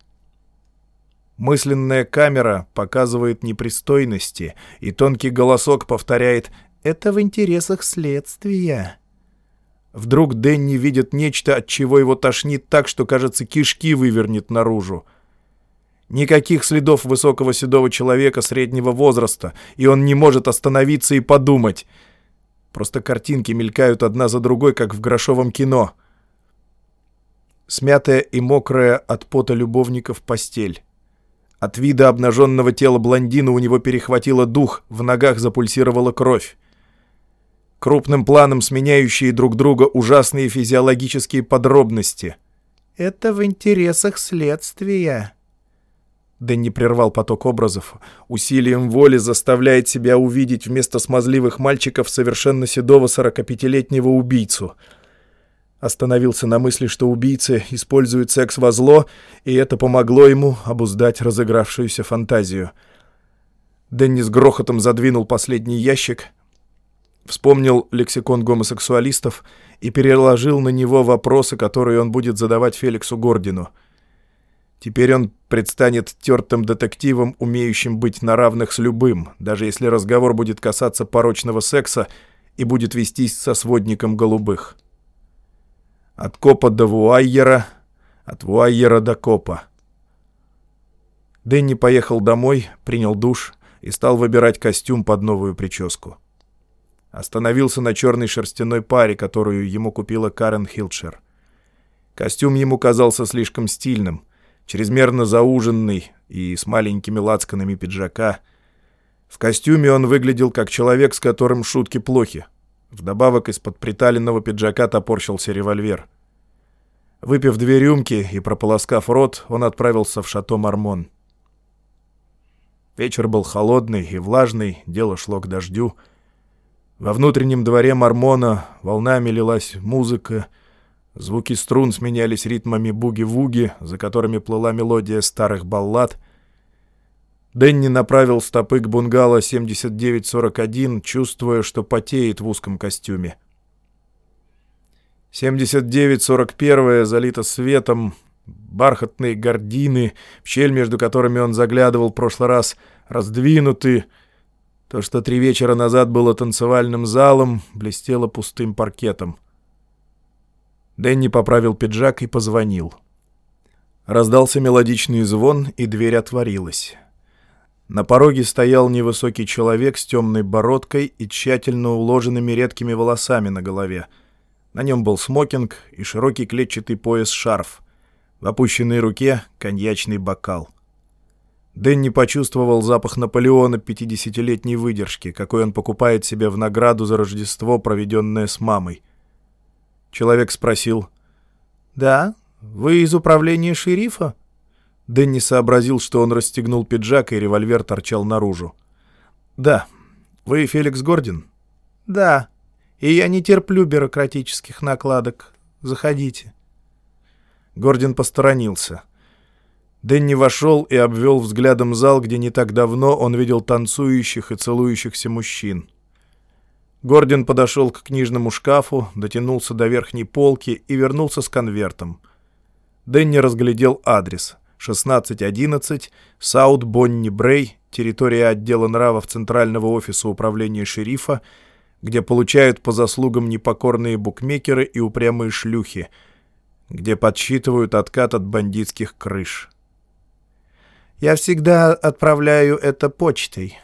Мысленная камера показывает непристойности, и тонкий голосок повторяет «Это в интересах следствия». Вдруг Дэнни видит нечто, от чего его тошнит так, что, кажется, кишки вывернет наружу. Никаких следов высокого седого человека среднего возраста, и он не может остановиться и подумать. Просто картинки мелькают одна за другой, как в грошовом кино. Смятая и мокрая от пота любовников постель. От вида обнаженного тела блондина у него перехватило дух, в ногах запульсировала кровь. Крупным планом сменяющие друг друга ужасные физиологические подробности. «Это в интересах следствия». Дэнни прервал поток образов, усилием воли заставляет себя увидеть вместо смазливых мальчиков совершенно седого 45-летнего убийцу — Остановился на мысли, что убийцы используют секс во зло, и это помогло ему обуздать разыгравшуюся фантазию. Дэнни с грохотом задвинул последний ящик, вспомнил лексикон гомосексуалистов и переложил на него вопросы, которые он будет задавать Феликсу Гордину. Теперь он предстанет тертым детективом, умеющим быть на равных с любым, даже если разговор будет касаться порочного секса и будет вестись со сводником голубых. От копа до вуайера, от вуайера до копа. Дэнни поехал домой, принял душ и стал выбирать костюм под новую прическу. Остановился на черной шерстяной паре, которую ему купила Карен Хилчер. Костюм ему казался слишком стильным, чрезмерно зауженный и с маленькими лацканами пиджака. В костюме он выглядел как человек, с которым шутки плохи, Вдобавок из-под приталенного пиджака топорщился револьвер. Выпив две рюмки и прополоскав рот, он отправился в шато Мармон. Вечер был холодный и влажный, дело шло к дождю. Во внутреннем дворе Мармона волнами лилась музыка, звуки струн сменялись ритмами буги-вуги, за которыми плыла мелодия старых баллад — Дэнни направил стопы к бунгало 7941, чувствуя, что потеет в узком костюме. 7941 залито светом, бархатные гардины, в щель между которыми он заглядывал в прошлый раз, раздвинуты. То, что три вечера назад было танцевальным залом, блестело пустым паркетом. Дэнни поправил пиджак и позвонил. Раздался мелодичный звон, и дверь отворилась. На пороге стоял невысокий человек с темной бородкой и тщательно уложенными редкими волосами на голове. На нем был смокинг и широкий клетчатый пояс-шарф. В опущенной руке коньячный бокал. Дэнни почувствовал запах Наполеона 50-летней выдержки, какой он покупает себе в награду за Рождество, проведенное с мамой. Человек спросил. «Да, вы из управления шерифа?» Дэнни сообразил, что он расстегнул пиджак, и револьвер торчал наружу. «Да. Вы Феликс Гордин?» «Да. И я не терплю бюрократических накладок. Заходите». Гордин посторонился. Дэнни вошел и обвел взглядом зал, где не так давно он видел танцующих и целующихся мужчин. Гордин подошел к книжному шкафу, дотянулся до верхней полки и вернулся с конвертом. Дэнни разглядел адрес. 1611, Саут Бонни Брей, территория отдела нравов Центрального офиса управления шерифа, где получают по заслугам непокорные букмекеры и упрямые шлюхи, где подсчитывают откат от бандитских крыш. Я всегда отправляю это почтой.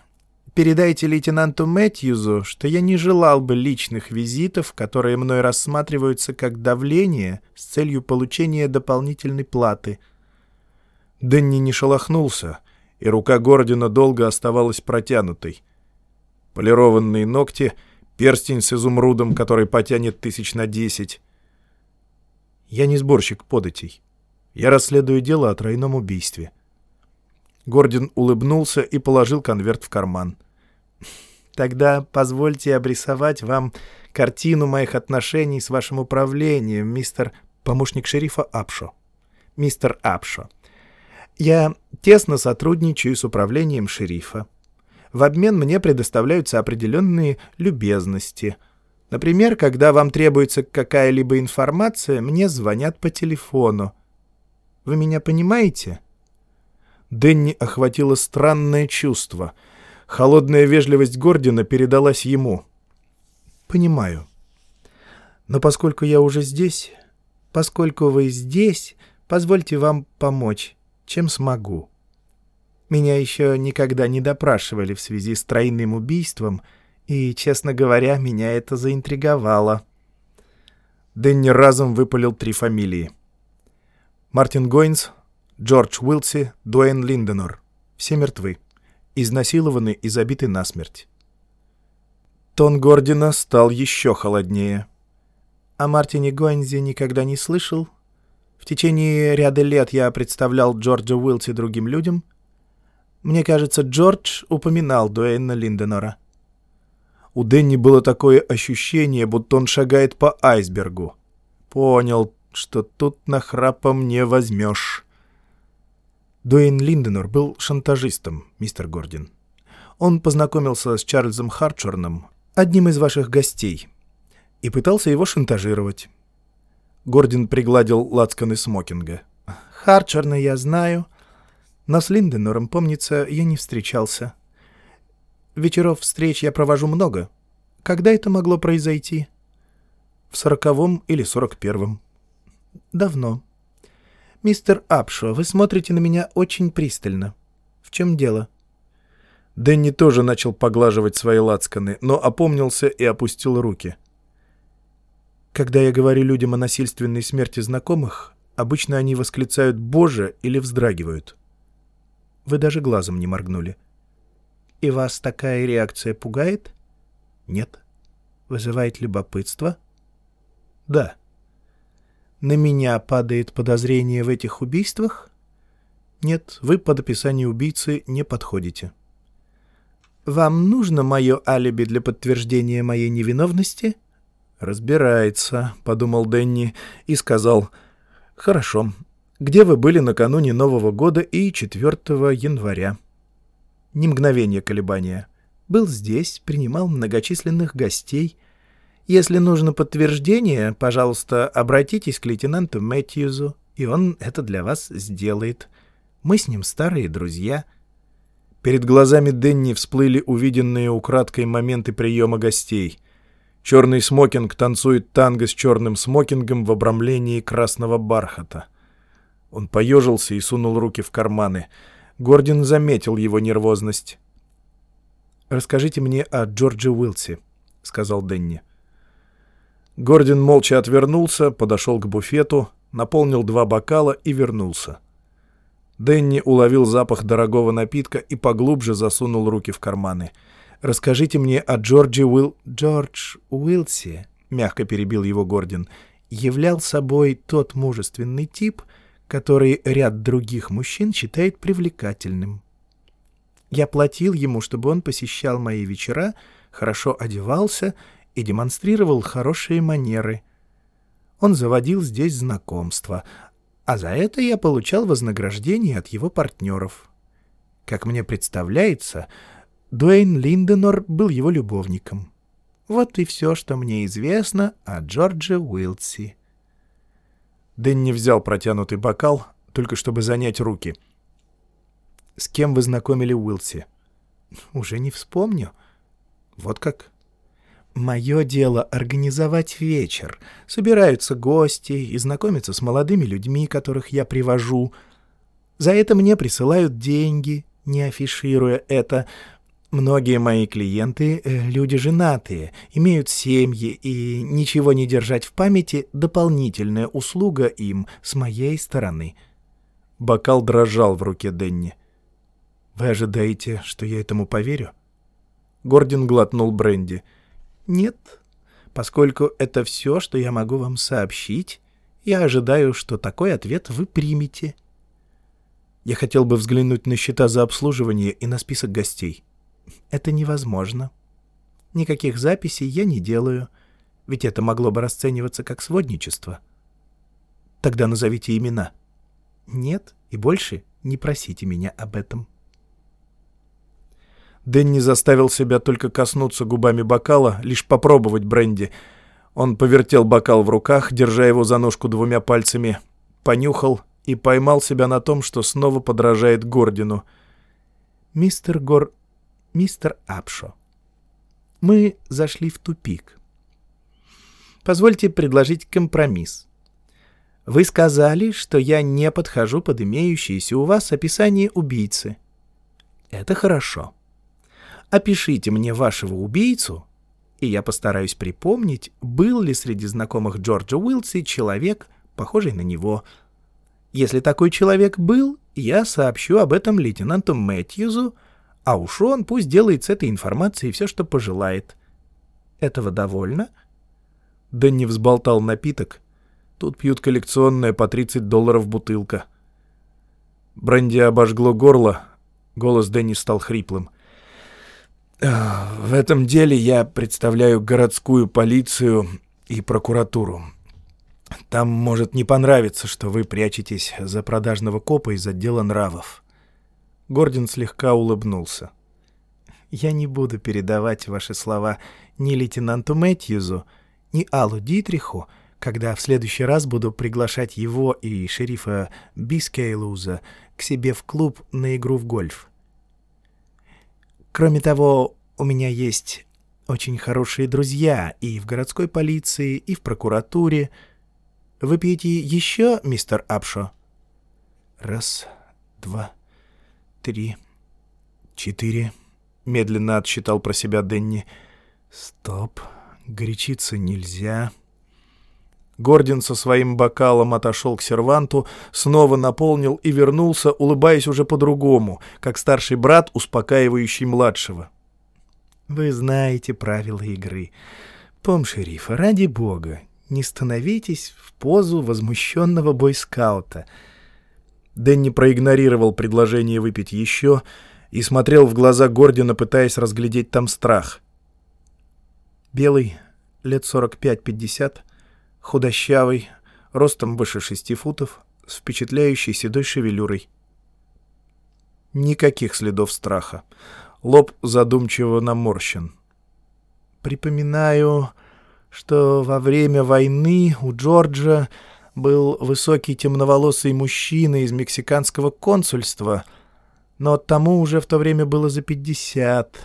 Передайте лейтенанту Мэтьюзу, что я не желал бы личных визитов, которые мной рассматриваются как давление с целью получения дополнительной платы. Дэнни не шелохнулся, и рука Гордина долго оставалась протянутой. Полированные ногти, перстень с изумрудом, который потянет тысяч на десять. Я не сборщик податей. Я расследую дело о тройном убийстве. Гордин улыбнулся и положил конверт в карман. «Тогда позвольте обрисовать вам картину моих отношений с вашим управлением, мистер помощник шерифа Апшо. Мистер Апшо, я тесно сотрудничаю с управлением шерифа. В обмен мне предоставляются определенные любезности. Например, когда вам требуется какая-либо информация, мне звонят по телефону. Вы меня понимаете?» Денни охватило странное чувство. Холодная вежливость Гордина передалась ему. «Понимаю. Но поскольку я уже здесь, поскольку вы здесь, позвольте вам помочь, чем смогу. Меня еще никогда не допрашивали в связи с тройным убийством, и, честно говоря, меня это заинтриговало». Дэнни разом выпалил три фамилии. Мартин Гойнс, Джордж Уилси, Дуэйн Линденор. Все мертвы. Изнасилованы и забиты насмерть. Тон Гордина стал еще холоднее. О Мартине Гойнзе никогда не слышал. В течение ряда лет я представлял Джорджа Уилси другим людям. Мне кажется, Джордж упоминал Дуэйна Линденора. У Дэнни было такое ощущение, будто он шагает по айсбергу. Понял, что тут нахрапом не возьмешь. Дуэйн Линденор был шантажистом, мистер Гордин. Он познакомился с Чарльзом Харчерном, одним из ваших гостей, и пытался его шантажировать. Гордин пригладил лацканы смокинга. «Харчерна я знаю, но с Линденором, помнится, я не встречался. Вечеров встреч я провожу много. Когда это могло произойти?» «В сороковом или сорок первом». «Давно». «Мистер Апшо, вы смотрите на меня очень пристально. В чем дело?» Дэнни тоже начал поглаживать свои лацканы, но опомнился и опустил руки. «Когда я говорю людям о насильственной смерти знакомых, обычно они восклицают «Боже!» или вздрагивают. Вы даже глазом не моргнули. И вас такая реакция пугает? Нет. Вызывает любопытство? Да. На меня падает подозрение в этих убийствах? Нет, вы под описание убийцы не подходите. Вам нужно мое алиби для подтверждения моей невиновности? Разбирается, подумал Денни и сказал. Хорошо. Где вы были накануне Нового года и 4 января? Ни мгновения колебания. Был здесь, принимал многочисленных гостей — если нужно подтверждение, пожалуйста, обратитесь к лейтенанту Мэтьюзу и он это для вас сделает. Мы с ним старые друзья». Перед глазами Денни всплыли увиденные украдкой моменты приема гостей. Черный смокинг танцует танго с черным смокингом в обрамлении красного бархата. Он поежился и сунул руки в карманы. Гордин заметил его нервозность. «Расскажите мне о Джорджи Уилси», — сказал Денни. Гордин молча отвернулся, подошел к буфету, наполнил два бокала и вернулся. Дэнни уловил запах дорогого напитка и поглубже засунул руки в карманы. «Расскажите мне о Джорджи Уилл...» «Джордж Уилси», — мягко перебил его Гордин, — «являл собой тот мужественный тип, который ряд других мужчин считает привлекательным. Я платил ему, чтобы он посещал мои вечера, хорошо одевался и демонстрировал хорошие манеры. Он заводил здесь знакомства, а за это я получал вознаграждение от его партнеров. Как мне представляется, Дуэйн Линденор был его любовником. Вот и все, что мне известно о Джордже Уилси. Дэнни взял протянутый бокал, только чтобы занять руки — с кем вы знакомили Уилси? Уже не вспомню. Вот как? Мое дело — организовать вечер. Собираются гости и знакомятся с молодыми людьми, которых я привожу. За это мне присылают деньги, не афишируя это. Многие мои клиенты э, — люди женатые, имеют семьи, и ничего не держать в памяти — дополнительная услуга им с моей стороны. Бокал дрожал в руке Денни. — «Вы ожидаете, что я этому поверю?» Гордин глотнул бренди. «Нет, поскольку это все, что я могу вам сообщить, я ожидаю, что такой ответ вы примете». Я хотел бы взглянуть на счета за обслуживание и на список гостей. Это невозможно. Никаких записей я не делаю, ведь это могло бы расцениваться как сводничество. Тогда назовите имена. Нет, и больше не просите меня об этом. Дэнни заставил себя только коснуться губами бокала, лишь попробовать бренди. Он повертел бокал в руках, держа его за ножку двумя пальцами, понюхал и поймал себя на том, что снова подражает Гордину. «Мистер Гор... Мистер Апшо, мы зашли в тупик. Позвольте предложить компромисс. Вы сказали, что я не подхожу под имеющееся у вас описание убийцы. Это хорошо». Опишите мне вашего убийцу, и я постараюсь припомнить, был ли среди знакомых Джорджа Уилси человек, похожий на него. Если такой человек был, я сообщу об этом лейтенанту Мэтьюзу, а уж он пусть делает с этой информацией все, что пожелает. Этого довольно?» Дэнни взболтал напиток. Тут пьют коллекционное по 30 долларов бутылка. Бренди обожгло горло. Голос Дэнни стал хриплым. В этом деле я представляю городскую полицию и прокуратуру. Там может не понравиться, что вы прячетесь за продажного копа из отдела нравов. Гордин слегка улыбнулся. Я не буду передавать ваши слова ни лейтенанту Мэтьюзу, ни Аллу Дитриху, когда в следующий раз буду приглашать его и шерифа Бискейлуза к себе в клуб на игру в гольф. Кроме того, у меня есть очень хорошие друзья и в городской полиции, и в прокуратуре. Вы пьете еще, мистер Апшо? Раз, два, три, четыре. Медленно отсчитал про себя Денни. Стоп, горячиться нельзя. Гордин со своим бокалом отошел к серванту, снова наполнил и вернулся, улыбаясь уже по-другому, как старший брат, успокаивающий младшего. «Вы знаете правила игры. Пом, шерифа, ради бога, не становитесь в позу возмущенного бойскаута». Дэнни проигнорировал предложение выпить еще и смотрел в глаза Гордина, пытаясь разглядеть там страх. Белый, лет 45-50, худощавый, ростом выше шести футов, с впечатляющей седой шевелюрой. Никаких следов страха. Лоб задумчиво наморщен. «Припоминаю, что во время войны у Джорджа был высокий темноволосый мужчина из мексиканского консульства, но тому уже в то время было за пятьдесят.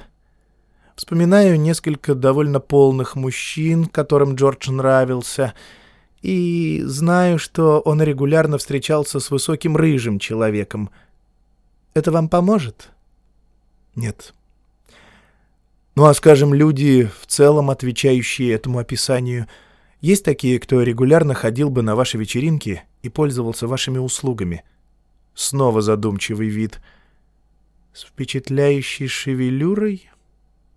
Вспоминаю несколько довольно полных мужчин, которым Джордж нравился, и знаю, что он регулярно встречался с высоким рыжим человеком. Это вам поможет? Нет. Ну а, скажем, люди, в целом отвечающие этому описанию, есть такие, кто регулярно ходил бы на ваши вечеринки и пользовался вашими услугами. Снова задумчивый вид. С впечатляющей шевелюрой?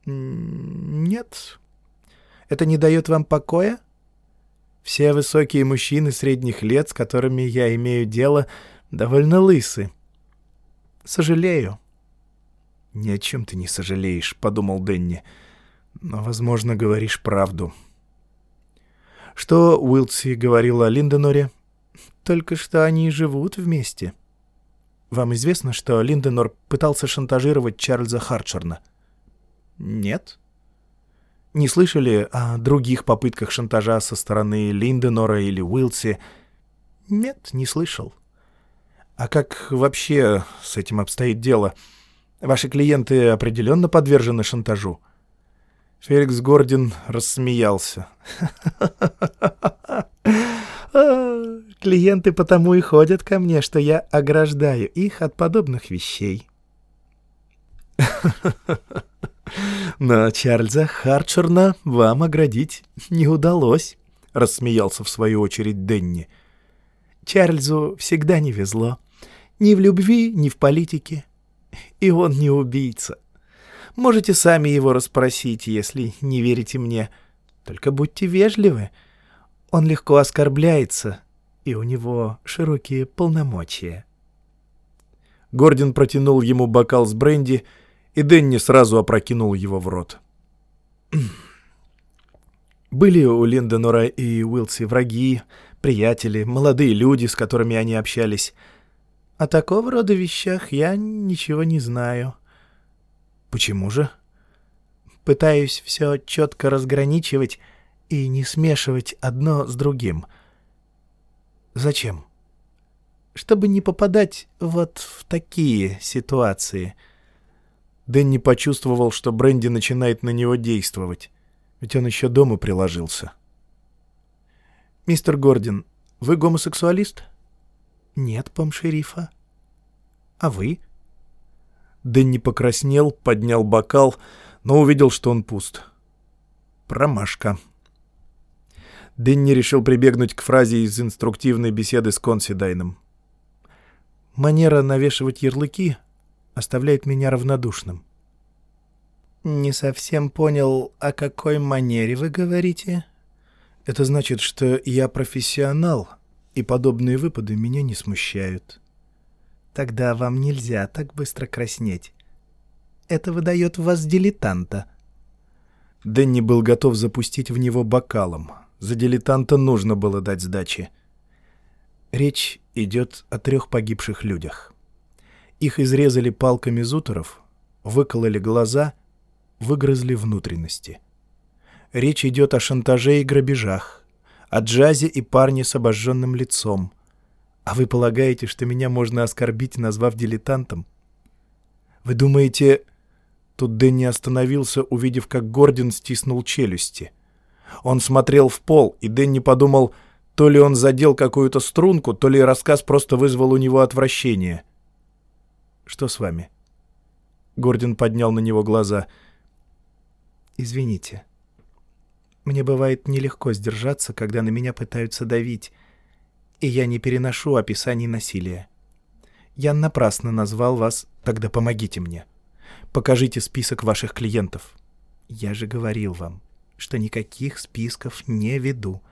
Нет. Это не дает вам покоя? Все высокие мужчины средних лет, с которыми я имею дело, довольно лысы. Сожалею. «Ни о чем ты не сожалеешь», — подумал Дэнни. «Но, возможно, говоришь правду». «Что Уилси говорила о Линденоре?» «Только что они живут вместе». «Вам известно, что Линденор пытался шантажировать Чарльза Харчерна?» «Нет». «Не слышали о других попытках шантажа со стороны Линденора или Уилси?» «Нет, не слышал». «А как вообще с этим обстоит дело?» Ваши клиенты определенно подвержены шантажу». Феликс Гордин рассмеялся. [LAUGHS] «Клиенты потому и ходят ко мне, что я ограждаю их от подобных вещей». [LAUGHS] «Но Чарльза Харчерна вам оградить не удалось», — рассмеялся в свою очередь Денни. «Чарльзу всегда не везло. Ни в любви, ни в политике. И он не убийца. Можете сами его расспросить, если не верите мне. Только будьте вежливы. Он легко оскорбляется, и у него широкие полномочия. Гордин протянул ему бокал с бренди, и Дэнни сразу опрокинул его в рот. [CLEARS THROAT] Были у Линденора и Уилси враги, приятели, молодые люди, с которыми они общались — о такого рода вещах я ничего не знаю. Почему же? Пытаюсь все четко разграничивать и не смешивать одно с другим. Зачем? Чтобы не попадать вот в такие ситуации. Дэнни почувствовал, что Бренди начинает на него действовать, ведь он еще дома приложился. «Мистер Гордин, вы гомосексуалист?» «Нет, пом-шерифа». «А вы?» Дэнни покраснел, поднял бокал, но увидел, что он пуст. «Промашка». Дэнни решил прибегнуть к фразе из инструктивной беседы с Консидайном. «Манера навешивать ярлыки оставляет меня равнодушным». «Не совсем понял, о какой манере вы говорите?» «Это значит, что я профессионал, и подобные выпады меня не смущают. Тогда вам нельзя так быстро краснеть. Это выдает в вас дилетанта. Дэнни был готов запустить в него бокалом. За дилетанта нужно было дать сдачи. Речь идет о трех погибших людях. Их изрезали палками зутеров, выкололи глаза, выгрызли внутренности. Речь идет о шантаже и грабежах, о джазе и парне с обожженным лицом. А вы полагаете, что меня можно оскорбить, назвав дилетантом? Вы думаете... Тут Дэнни остановился, увидев, как Гордин стиснул челюсти. Он смотрел в пол, и Дэнни подумал, то ли он задел какую-то струнку, то ли рассказ просто вызвал у него отвращение. «Что с вами?» Гордин поднял на него глаза. «Извините», мне бывает нелегко сдержаться, когда на меня пытаются давить, и я не переношу описаний насилия. Я напрасно назвал вас, тогда помогите мне. Покажите список ваших клиентов. Я же говорил вам, что никаких списков не веду.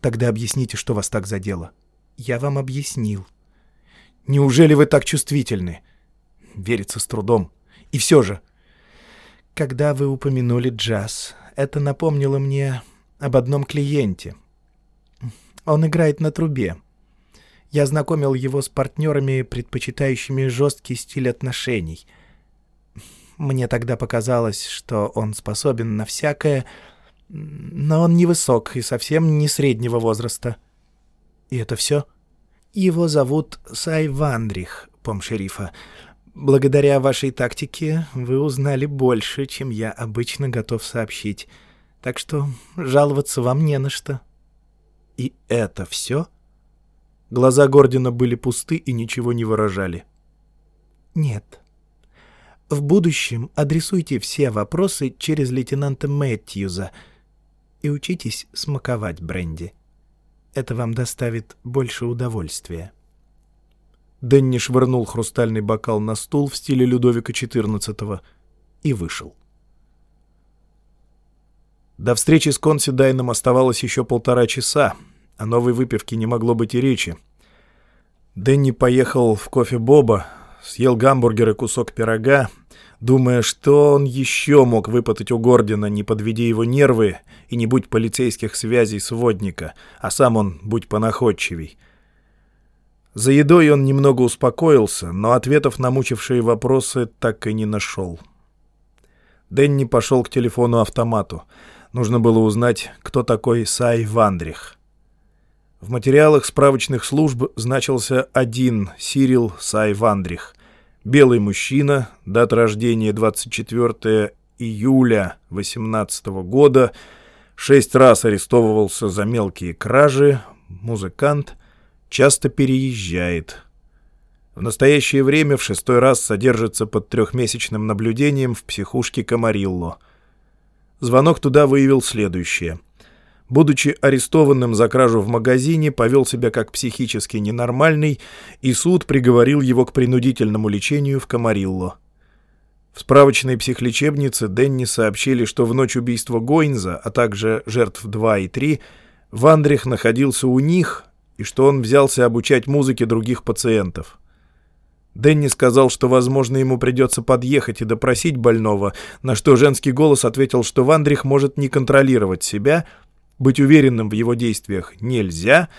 Тогда объясните, что вас так задело. Я вам объяснил. Неужели вы так чувствительны? Верится с трудом. И все же... Когда вы упомянули джаз, это напомнило мне об одном клиенте. Он играет на трубе. Я знакомил его с партнерами, предпочитающими жесткий стиль отношений. Мне тогда показалось, что он способен на всякое, но он невысок и совсем не среднего возраста. И это все? Его зовут Сай Вандрих, пом-шерифа. Благодаря вашей тактике вы узнали больше, чем я обычно готов сообщить. Так что жаловаться вам не на что. И это все? Глаза Гордина были пусты и ничего не выражали. Нет. В будущем адресуйте все вопросы через лейтенанта Мэтьюза и учитесь смаковать бренди. Это вам доставит больше удовольствия. Дэнни швырнул хрустальный бокал на стул в стиле Людовика XIV и вышел. До встречи с Конси Дайном оставалось еще полтора часа, о новой выпивке не могло быть и речи. Дэнни поехал в кофе Боба, съел гамбургер и кусок пирога, думая, что он еще мог выпытать у Гордина, не подведи его нервы и не будь полицейских связей с водника, а сам он будь понаходчивей. За едой он немного успокоился, но ответов на мучившие вопросы так и не нашел. Дэнни пошел к телефону-автомату. Нужно было узнать, кто такой Сай Вандрих. В материалах справочных служб значился один Сирил Сай Вандрих. Белый мужчина, дата рождения 24 июля 18 года, шесть раз арестовывался за мелкие кражи, музыкант — часто переезжает. В настоящее время в шестой раз содержится под трехмесячным наблюдением в психушке Камарилло. Звонок туда выявил следующее. Будучи арестованным за кражу в магазине, повел себя как психически ненормальный, и суд приговорил его к принудительному лечению в Камарилло. В справочной психлечебнице Денни сообщили, что в ночь убийства Гойнза, а также жертв 2 и 3, Вандрих находился у них, и что он взялся обучать музыке других пациентов. Дэнни сказал, что, возможно, ему придется подъехать и допросить больного, на что женский голос ответил, что Вандрих может не контролировать себя, быть уверенным в его действиях нельзя.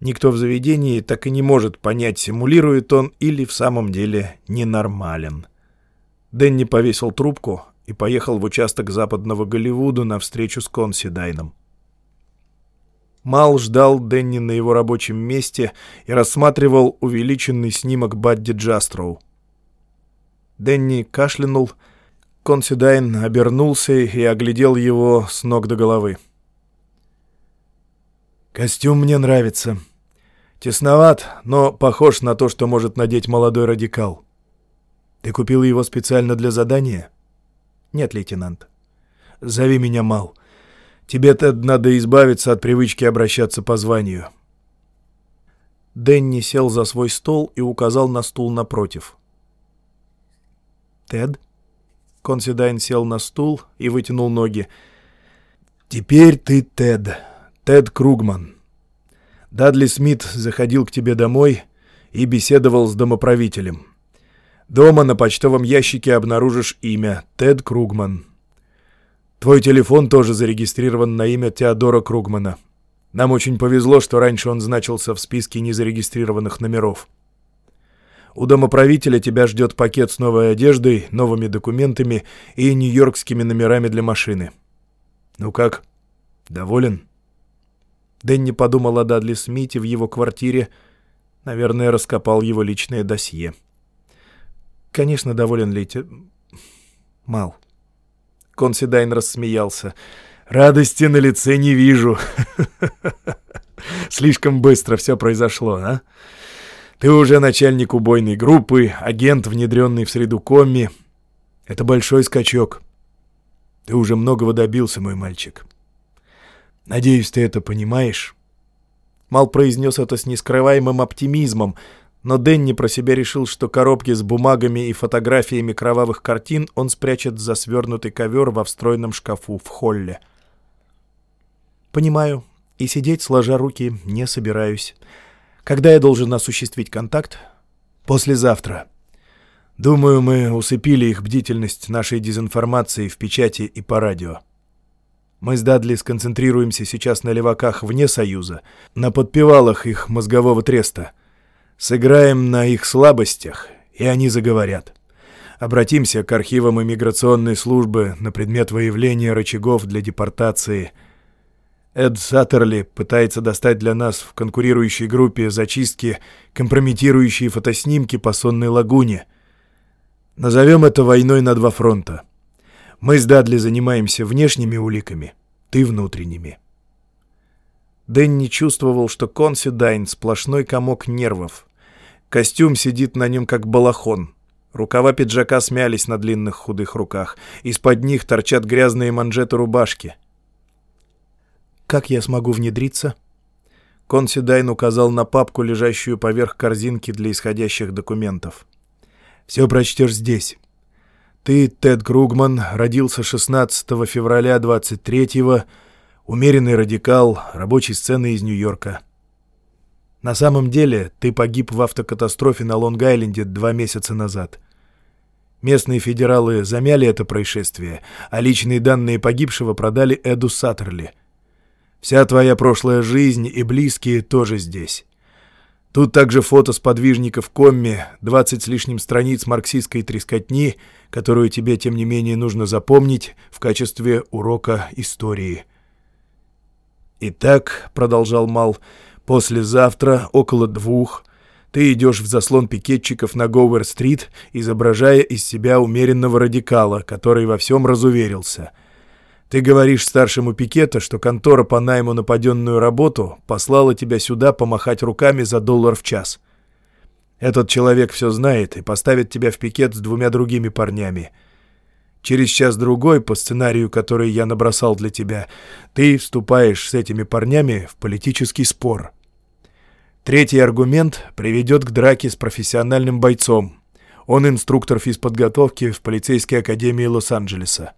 Никто в заведении так и не может понять, симулирует он или в самом деле ненормален. Дэнни повесил трубку и поехал в участок западного Голливуда на встречу с Консидайном. Мал ждал Дэнни на его рабочем месте и рассматривал увеличенный снимок Бадди Джастроу. Дэнни кашлянул, Консидайн обернулся и оглядел его с ног до головы. «Костюм мне нравится. Тесноват, но похож на то, что может надеть молодой радикал. Ты купил его специально для задания?» «Нет, лейтенант. Зови меня Мал. Тебе-то надо избавиться от привычки обращаться по званию». Дэнни сел за свой стол и указал на стул напротив. «Тед?» Консидайн сел на стул и вытянул ноги. «Теперь ты Тед. Тед Кругман. Дадли Смит заходил к тебе домой и беседовал с домоправителем. Дома на почтовом ящике обнаружишь имя Тед Кругман. Твой телефон тоже зарегистрирован на имя Теодора Кругмана. Нам очень повезло, что раньше он значился в списке незарегистрированных номеров. У домоправителя тебя ждет пакет с новой одеждой, новыми документами и нью-йоркскими номерами для машины. Ну как, доволен?» Дэнни подумал о Дадли Смите в его квартире. Наверное, раскопал его личное досье. «Конечно, доволен, Лейте. Мал». Консидайн рассмеялся. «Радости на лице не вижу. [LAUGHS] Слишком быстро все произошло, а? Ты уже начальник убойной группы, агент, внедренный в среду комми. Это большой скачок. Ты уже многого добился, мой мальчик. Надеюсь, ты это понимаешь?» Мал произнес это с нескрываемым оптимизмом, но Дэнни про себя решил, что коробки с бумагами и фотографиями кровавых картин он спрячет за свернутый ковер во встроенном шкафу в холле. «Понимаю. И сидеть, сложа руки, не собираюсь. Когда я должен осуществить контакт?» «Послезавтра. Думаю, мы усыпили их бдительность нашей дезинформации в печати и по радио. Мы с Дадли сконцентрируемся сейчас на леваках вне Союза, на подпевалах их мозгового треста». Сыграем на их слабостях, и они заговорят. Обратимся к архивам иммиграционной службы на предмет выявления рычагов для депортации. Эд Саттерли пытается достать для нас в конкурирующей группе зачистки компрометирующие фотоснимки по сонной лагуне. Назовем это войной на два фронта. Мы с Дадли занимаемся внешними уликами, ты внутренними. Дэнни чувствовал, что Консидайн — сплошной комок нервов. Костюм сидит на нем как балахон. Рукава пиджака смялись на длинных худых руках. Из-под них торчат грязные манжеты рубашки. «Как я смогу внедриться?» Консидайн указал на папку, лежащую поверх корзинки для исходящих документов. «Все прочтешь здесь. Ты, Тед Кругман, родился 16 февраля 23-го, Умеренный радикал, рабочей сцены из Нью-Йорка. На самом деле, ты погиб в автокатастрофе на Лонг-Айленде два месяца назад. Местные федералы замяли это происшествие, а личные данные погибшего продали Эду Саттерли. Вся твоя прошлая жизнь и близкие тоже здесь. Тут также фото сподвижников Комми, 20 с лишним страниц марксистской трескотни, которую тебе, тем не менее, нужно запомнить в качестве урока истории — «Итак», — продолжал Мал, — «послезавтра, около двух, ты идешь в заслон пикетчиков на Гоуэр-стрит, изображая из себя умеренного радикала, который во всем разуверился. Ты говоришь старшему пикета, что контора по найму на паденную работу послала тебя сюда помахать руками за доллар в час. Этот человек все знает и поставит тебя в пикет с двумя другими парнями — Через час-другой, по сценарию, который я набросал для тебя, ты вступаешь с этими парнями в политический спор. Третий аргумент приведет к драке с профессиональным бойцом. Он инструктор физподготовки в полицейской академии Лос-Анджелеса.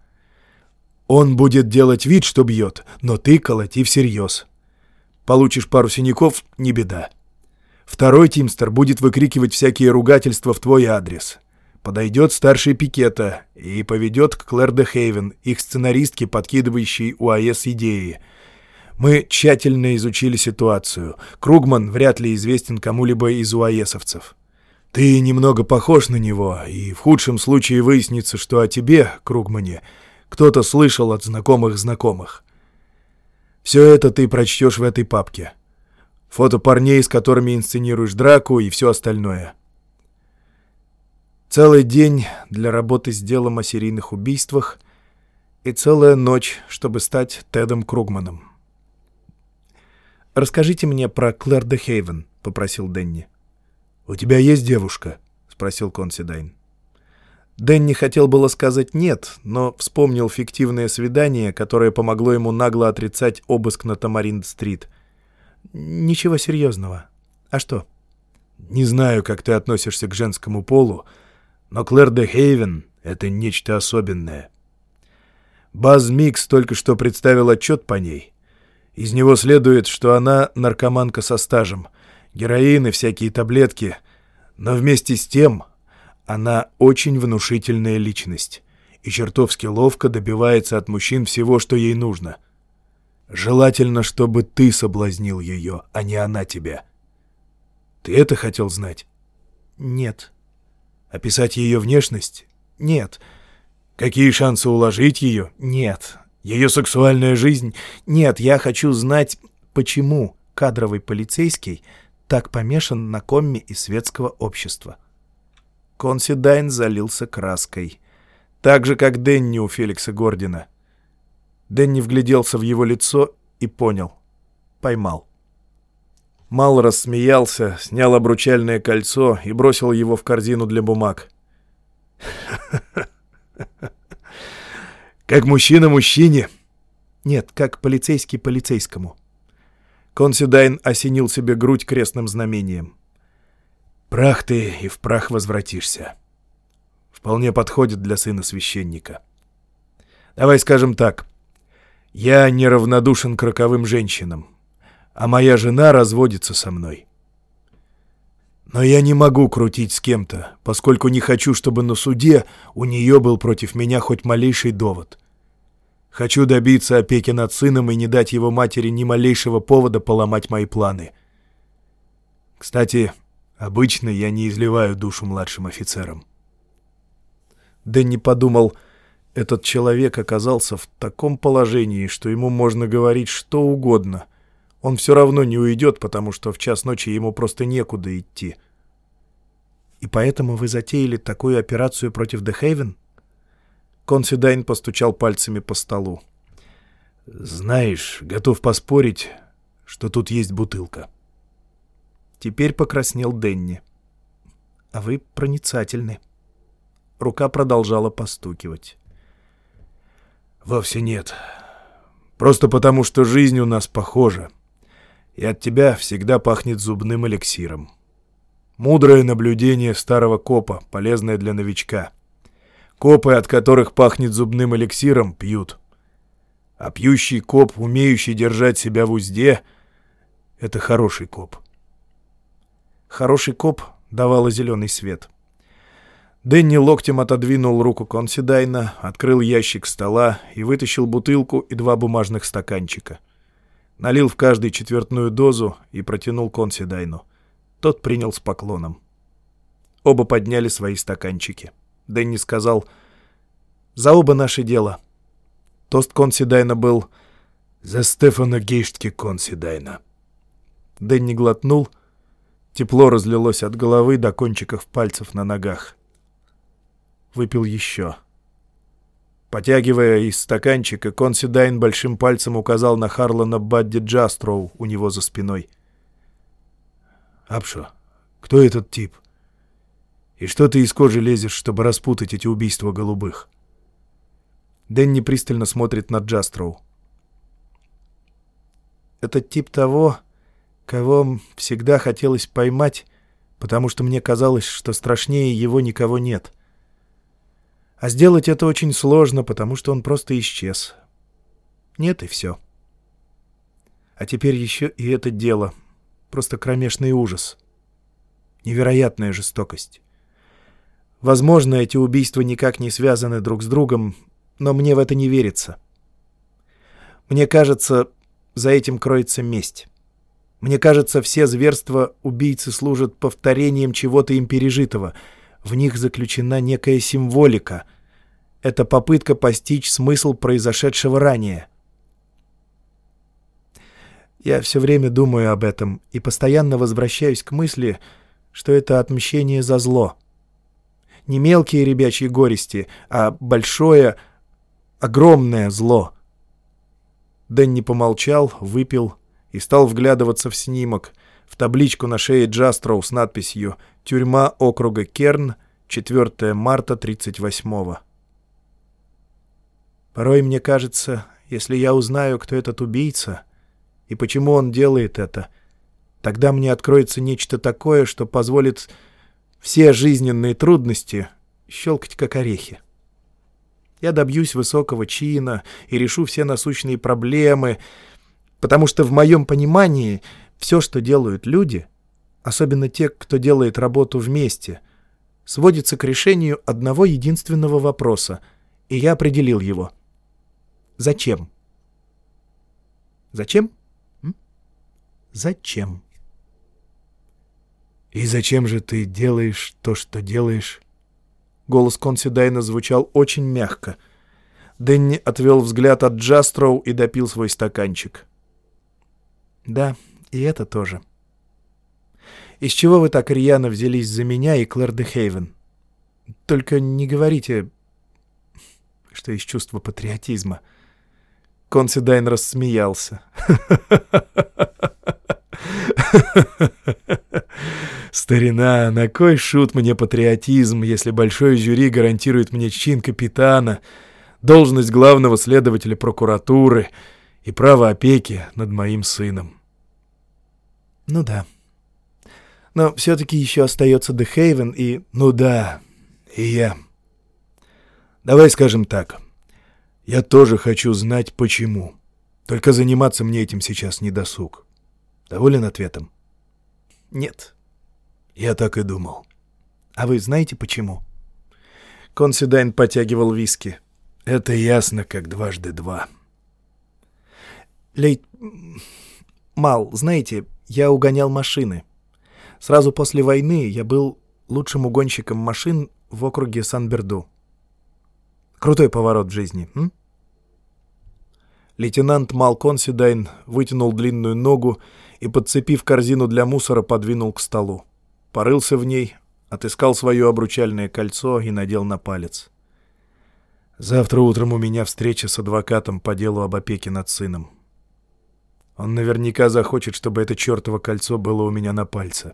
Он будет делать вид, что бьет, но ты колоти всерьез. Получишь пару синяков — не беда. Второй тимстер будет выкрикивать всякие ругательства в твой адрес. Подойдет старший Пикета и поведет к Клэр де Хейвен, их сценаристке, подкидывающей УАЭС идеи. Мы тщательно изучили ситуацию. Кругман вряд ли известен кому-либо из УАЭСовцев. Ты немного похож на него, и в худшем случае выяснится, что о тебе, Кругмане, кто-то слышал от знакомых знакомых. Все это ты прочтешь в этой папке. Фото парней, с которыми инсценируешь драку и все остальное. Целый день для работы с делом о серийных убийствах и целая ночь, чтобы стать Тедом Кругманом. «Расскажите мне про Клэр де Хейвен», — попросил Денни. «У тебя есть девушка?» — спросил Консидайн. Дэнни хотел было сказать «нет», но вспомнил фиктивное свидание, которое помогло ему нагло отрицать обыск на Тамаринд-стрит. «Ничего серьезного. А что?» «Не знаю, как ты относишься к женскому полу, но Клэр де Хейвен — это нечто особенное. Баз Микс только что представил отчет по ней. Из него следует, что она наркоманка со стажем, героин и всякие таблетки, но вместе с тем она очень внушительная личность и чертовски ловко добивается от мужчин всего, что ей нужно. Желательно, чтобы ты соблазнил ее, а не она тебя. Ты это хотел знать? Нет. Описать ее внешность? Нет. Какие шансы уложить ее? Нет. Ее сексуальная жизнь? Нет, я хочу знать, почему кадровый полицейский так помешан на комме из светского общества. Консидайн залился краской. Так же, как Денни у Феликса Гордина. Денни вгляделся в его лицо и понял. Поймал. Мал рассмеялся, снял обручальное кольцо и бросил его в корзину для бумаг. [LAUGHS] «Как мужчина мужчине?» «Нет, как полицейский полицейскому». Консидайн осенил себе грудь крестным знамением. «Прах ты и в прах возвратишься. Вполне подходит для сына священника. Давай скажем так. Я неравнодушен к роковым женщинам а моя жена разводится со мной. Но я не могу крутить с кем-то, поскольку не хочу, чтобы на суде у нее был против меня хоть малейший довод. Хочу добиться опеки над сыном и не дать его матери ни малейшего повода поломать мои планы. Кстати, обычно я не изливаю душу младшим офицерам. Дэнни подумал, Этот человек оказался в таком положении, что ему можно говорить что угодно. Он все равно не уйдет, потому что в час ночи ему просто некуда идти. И поэтому вы затеяли такую операцию против Дехейвен? Консидайн постучал пальцами по столу. Знаешь, готов поспорить, что тут есть бутылка. Теперь покраснел Денни. А вы проницательны. Рука продолжала постукивать. Вовсе нет. Просто потому, что жизнь у нас похожа. И от тебя всегда пахнет зубным эликсиром. Мудрое наблюдение старого копа, полезное для новичка. Копы, от которых пахнет зубным эликсиром, пьют. А пьющий коп, умеющий держать себя в узде, — это хороший коп. Хороший коп давала зеленый свет. Дэнни локтем отодвинул руку Консидайна, открыл ящик стола и вытащил бутылку и два бумажных стаканчика. Налил в каждый четвертную дозу и протянул Консидайну. Тот принял с поклоном. Оба подняли свои стаканчики. Дэнни сказал «За оба наше дело». Тост Консидайна был «За Стефана Гейштки Консидайна». Дэнни глотнул. Тепло разлилось от головы до кончиков пальцев на ногах. Выпил еще. Потягивая из стаканчика, Консидайн большим пальцем указал на Харлана Бадди Джастроу у него за спиной. «Апшо, кто этот тип? И что ты из кожи лезешь, чтобы распутать эти убийства голубых?» Дэнни пристально смотрит на Джастроу. «Это тип того, кого всегда хотелось поймать, потому что мне казалось, что страшнее его никого нет. А сделать это очень сложно, потому что он просто исчез. Нет и все. А теперь еще и это дело. Просто кромешный ужас. Невероятная жестокость. Возможно, эти убийства никак не связаны друг с другом, но мне в это не верится. Мне кажется, за этим кроется месть. Мне кажется, все зверства убийцы служат повторением чего-то им пережитого. В них заключена некая символика. Это попытка постичь смысл произошедшего ранее. Я все время думаю об этом и постоянно возвращаюсь к мысли, что это отмщение за зло. Не мелкие ребячьи горести, а большое — огромное зло. Дэнни помолчал, выпил и стал вглядываться в снимок, в табличку на шее Джастроу с надписью «Тюрьма округа Керн, 4 марта 38-го». Порой мне кажется, если я узнаю, кто этот убийца и почему он делает это, тогда мне откроется нечто такое, что позволит все жизненные трудности щелкать как орехи. Я добьюсь высокого чина и решу все насущные проблемы, потому что в моем понимании все, что делают люди, особенно те, кто делает работу вместе, сводится к решению одного единственного вопроса, и я определил его. Зачем? Зачем? М? Зачем? И зачем же ты делаешь то, что делаешь? Голос Консидайна звучал очень мягко. Дэнни отвел взгляд от Джастроу и допил свой стаканчик. «Да, и это тоже. Из чего вы так рьяно взялись за меня и Клэр де Хейвен? Только не говорите, что из чувства патриотизма». Консидайн рассмеялся. Старина, на кой шут мне патриотизм, если большое жюри гарантирует мне чин капитана, должность главного следователя прокуратуры и право опеки над моим сыном? Ну да. Но все-таки еще остается Дехейвен и... Ну да, и я. Давай скажем так. Я тоже хочу знать, почему. Только заниматься мне этим сейчас не досуг. Доволен ответом? Нет. Я так и думал. А вы знаете почему? Консидайн потягивал виски. Это ясно, как дважды два. Лейт... Мал, знаете, я угонял машины. Сразу после войны я был лучшим угонщиком машин в округе Сан-Берду. Крутой поворот в жизни, м? Лейтенант Мал Консидайн вытянул длинную ногу и, подцепив корзину для мусора, подвинул к столу. Порылся в ней, отыскал свое обручальное кольцо и надел на палец. «Завтра утром у меня встреча с адвокатом по делу об опеке над сыном. Он наверняка захочет, чтобы это чертово кольцо было у меня на пальце».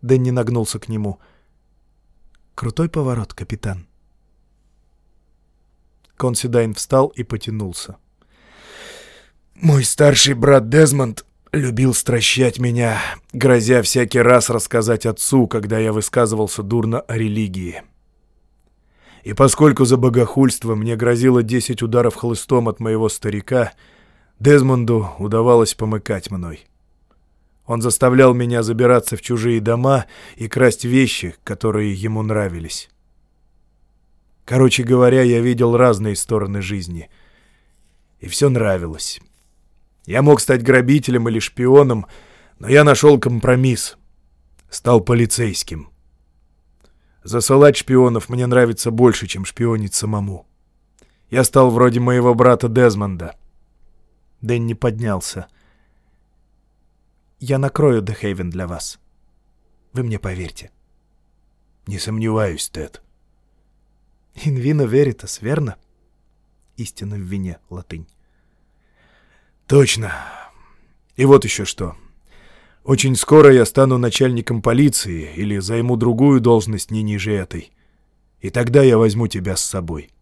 Дэнни нагнулся к нему. «Крутой поворот, капитан». Консидайн встал и потянулся. «Мой старший брат Дезмонд любил стращать меня, грозя всякий раз рассказать отцу, когда я высказывался дурно о религии. И поскольку за богохульство мне грозило десять ударов хлыстом от моего старика, Дезмонду удавалось помыкать мной. Он заставлял меня забираться в чужие дома и красть вещи, которые ему нравились. Короче говоря, я видел разные стороны жизни. И все нравилось. Я мог стать грабителем или шпионом, но я нашел компромисс. Стал полицейским. Засылать шпионов мне нравится больше, чем шпионить самому. Я стал вроде моего брата Дезмонда. Дэнни поднялся. «Я накрою Дехейвен для вас. Вы мне поверьте». «Не сомневаюсь, Тед». «Инвина веритас, верно?» «Истина в вине» — латынь. «Точно. И вот еще что. Очень скоро я стану начальником полиции или займу другую должность не ниже этой. И тогда я возьму тебя с собой».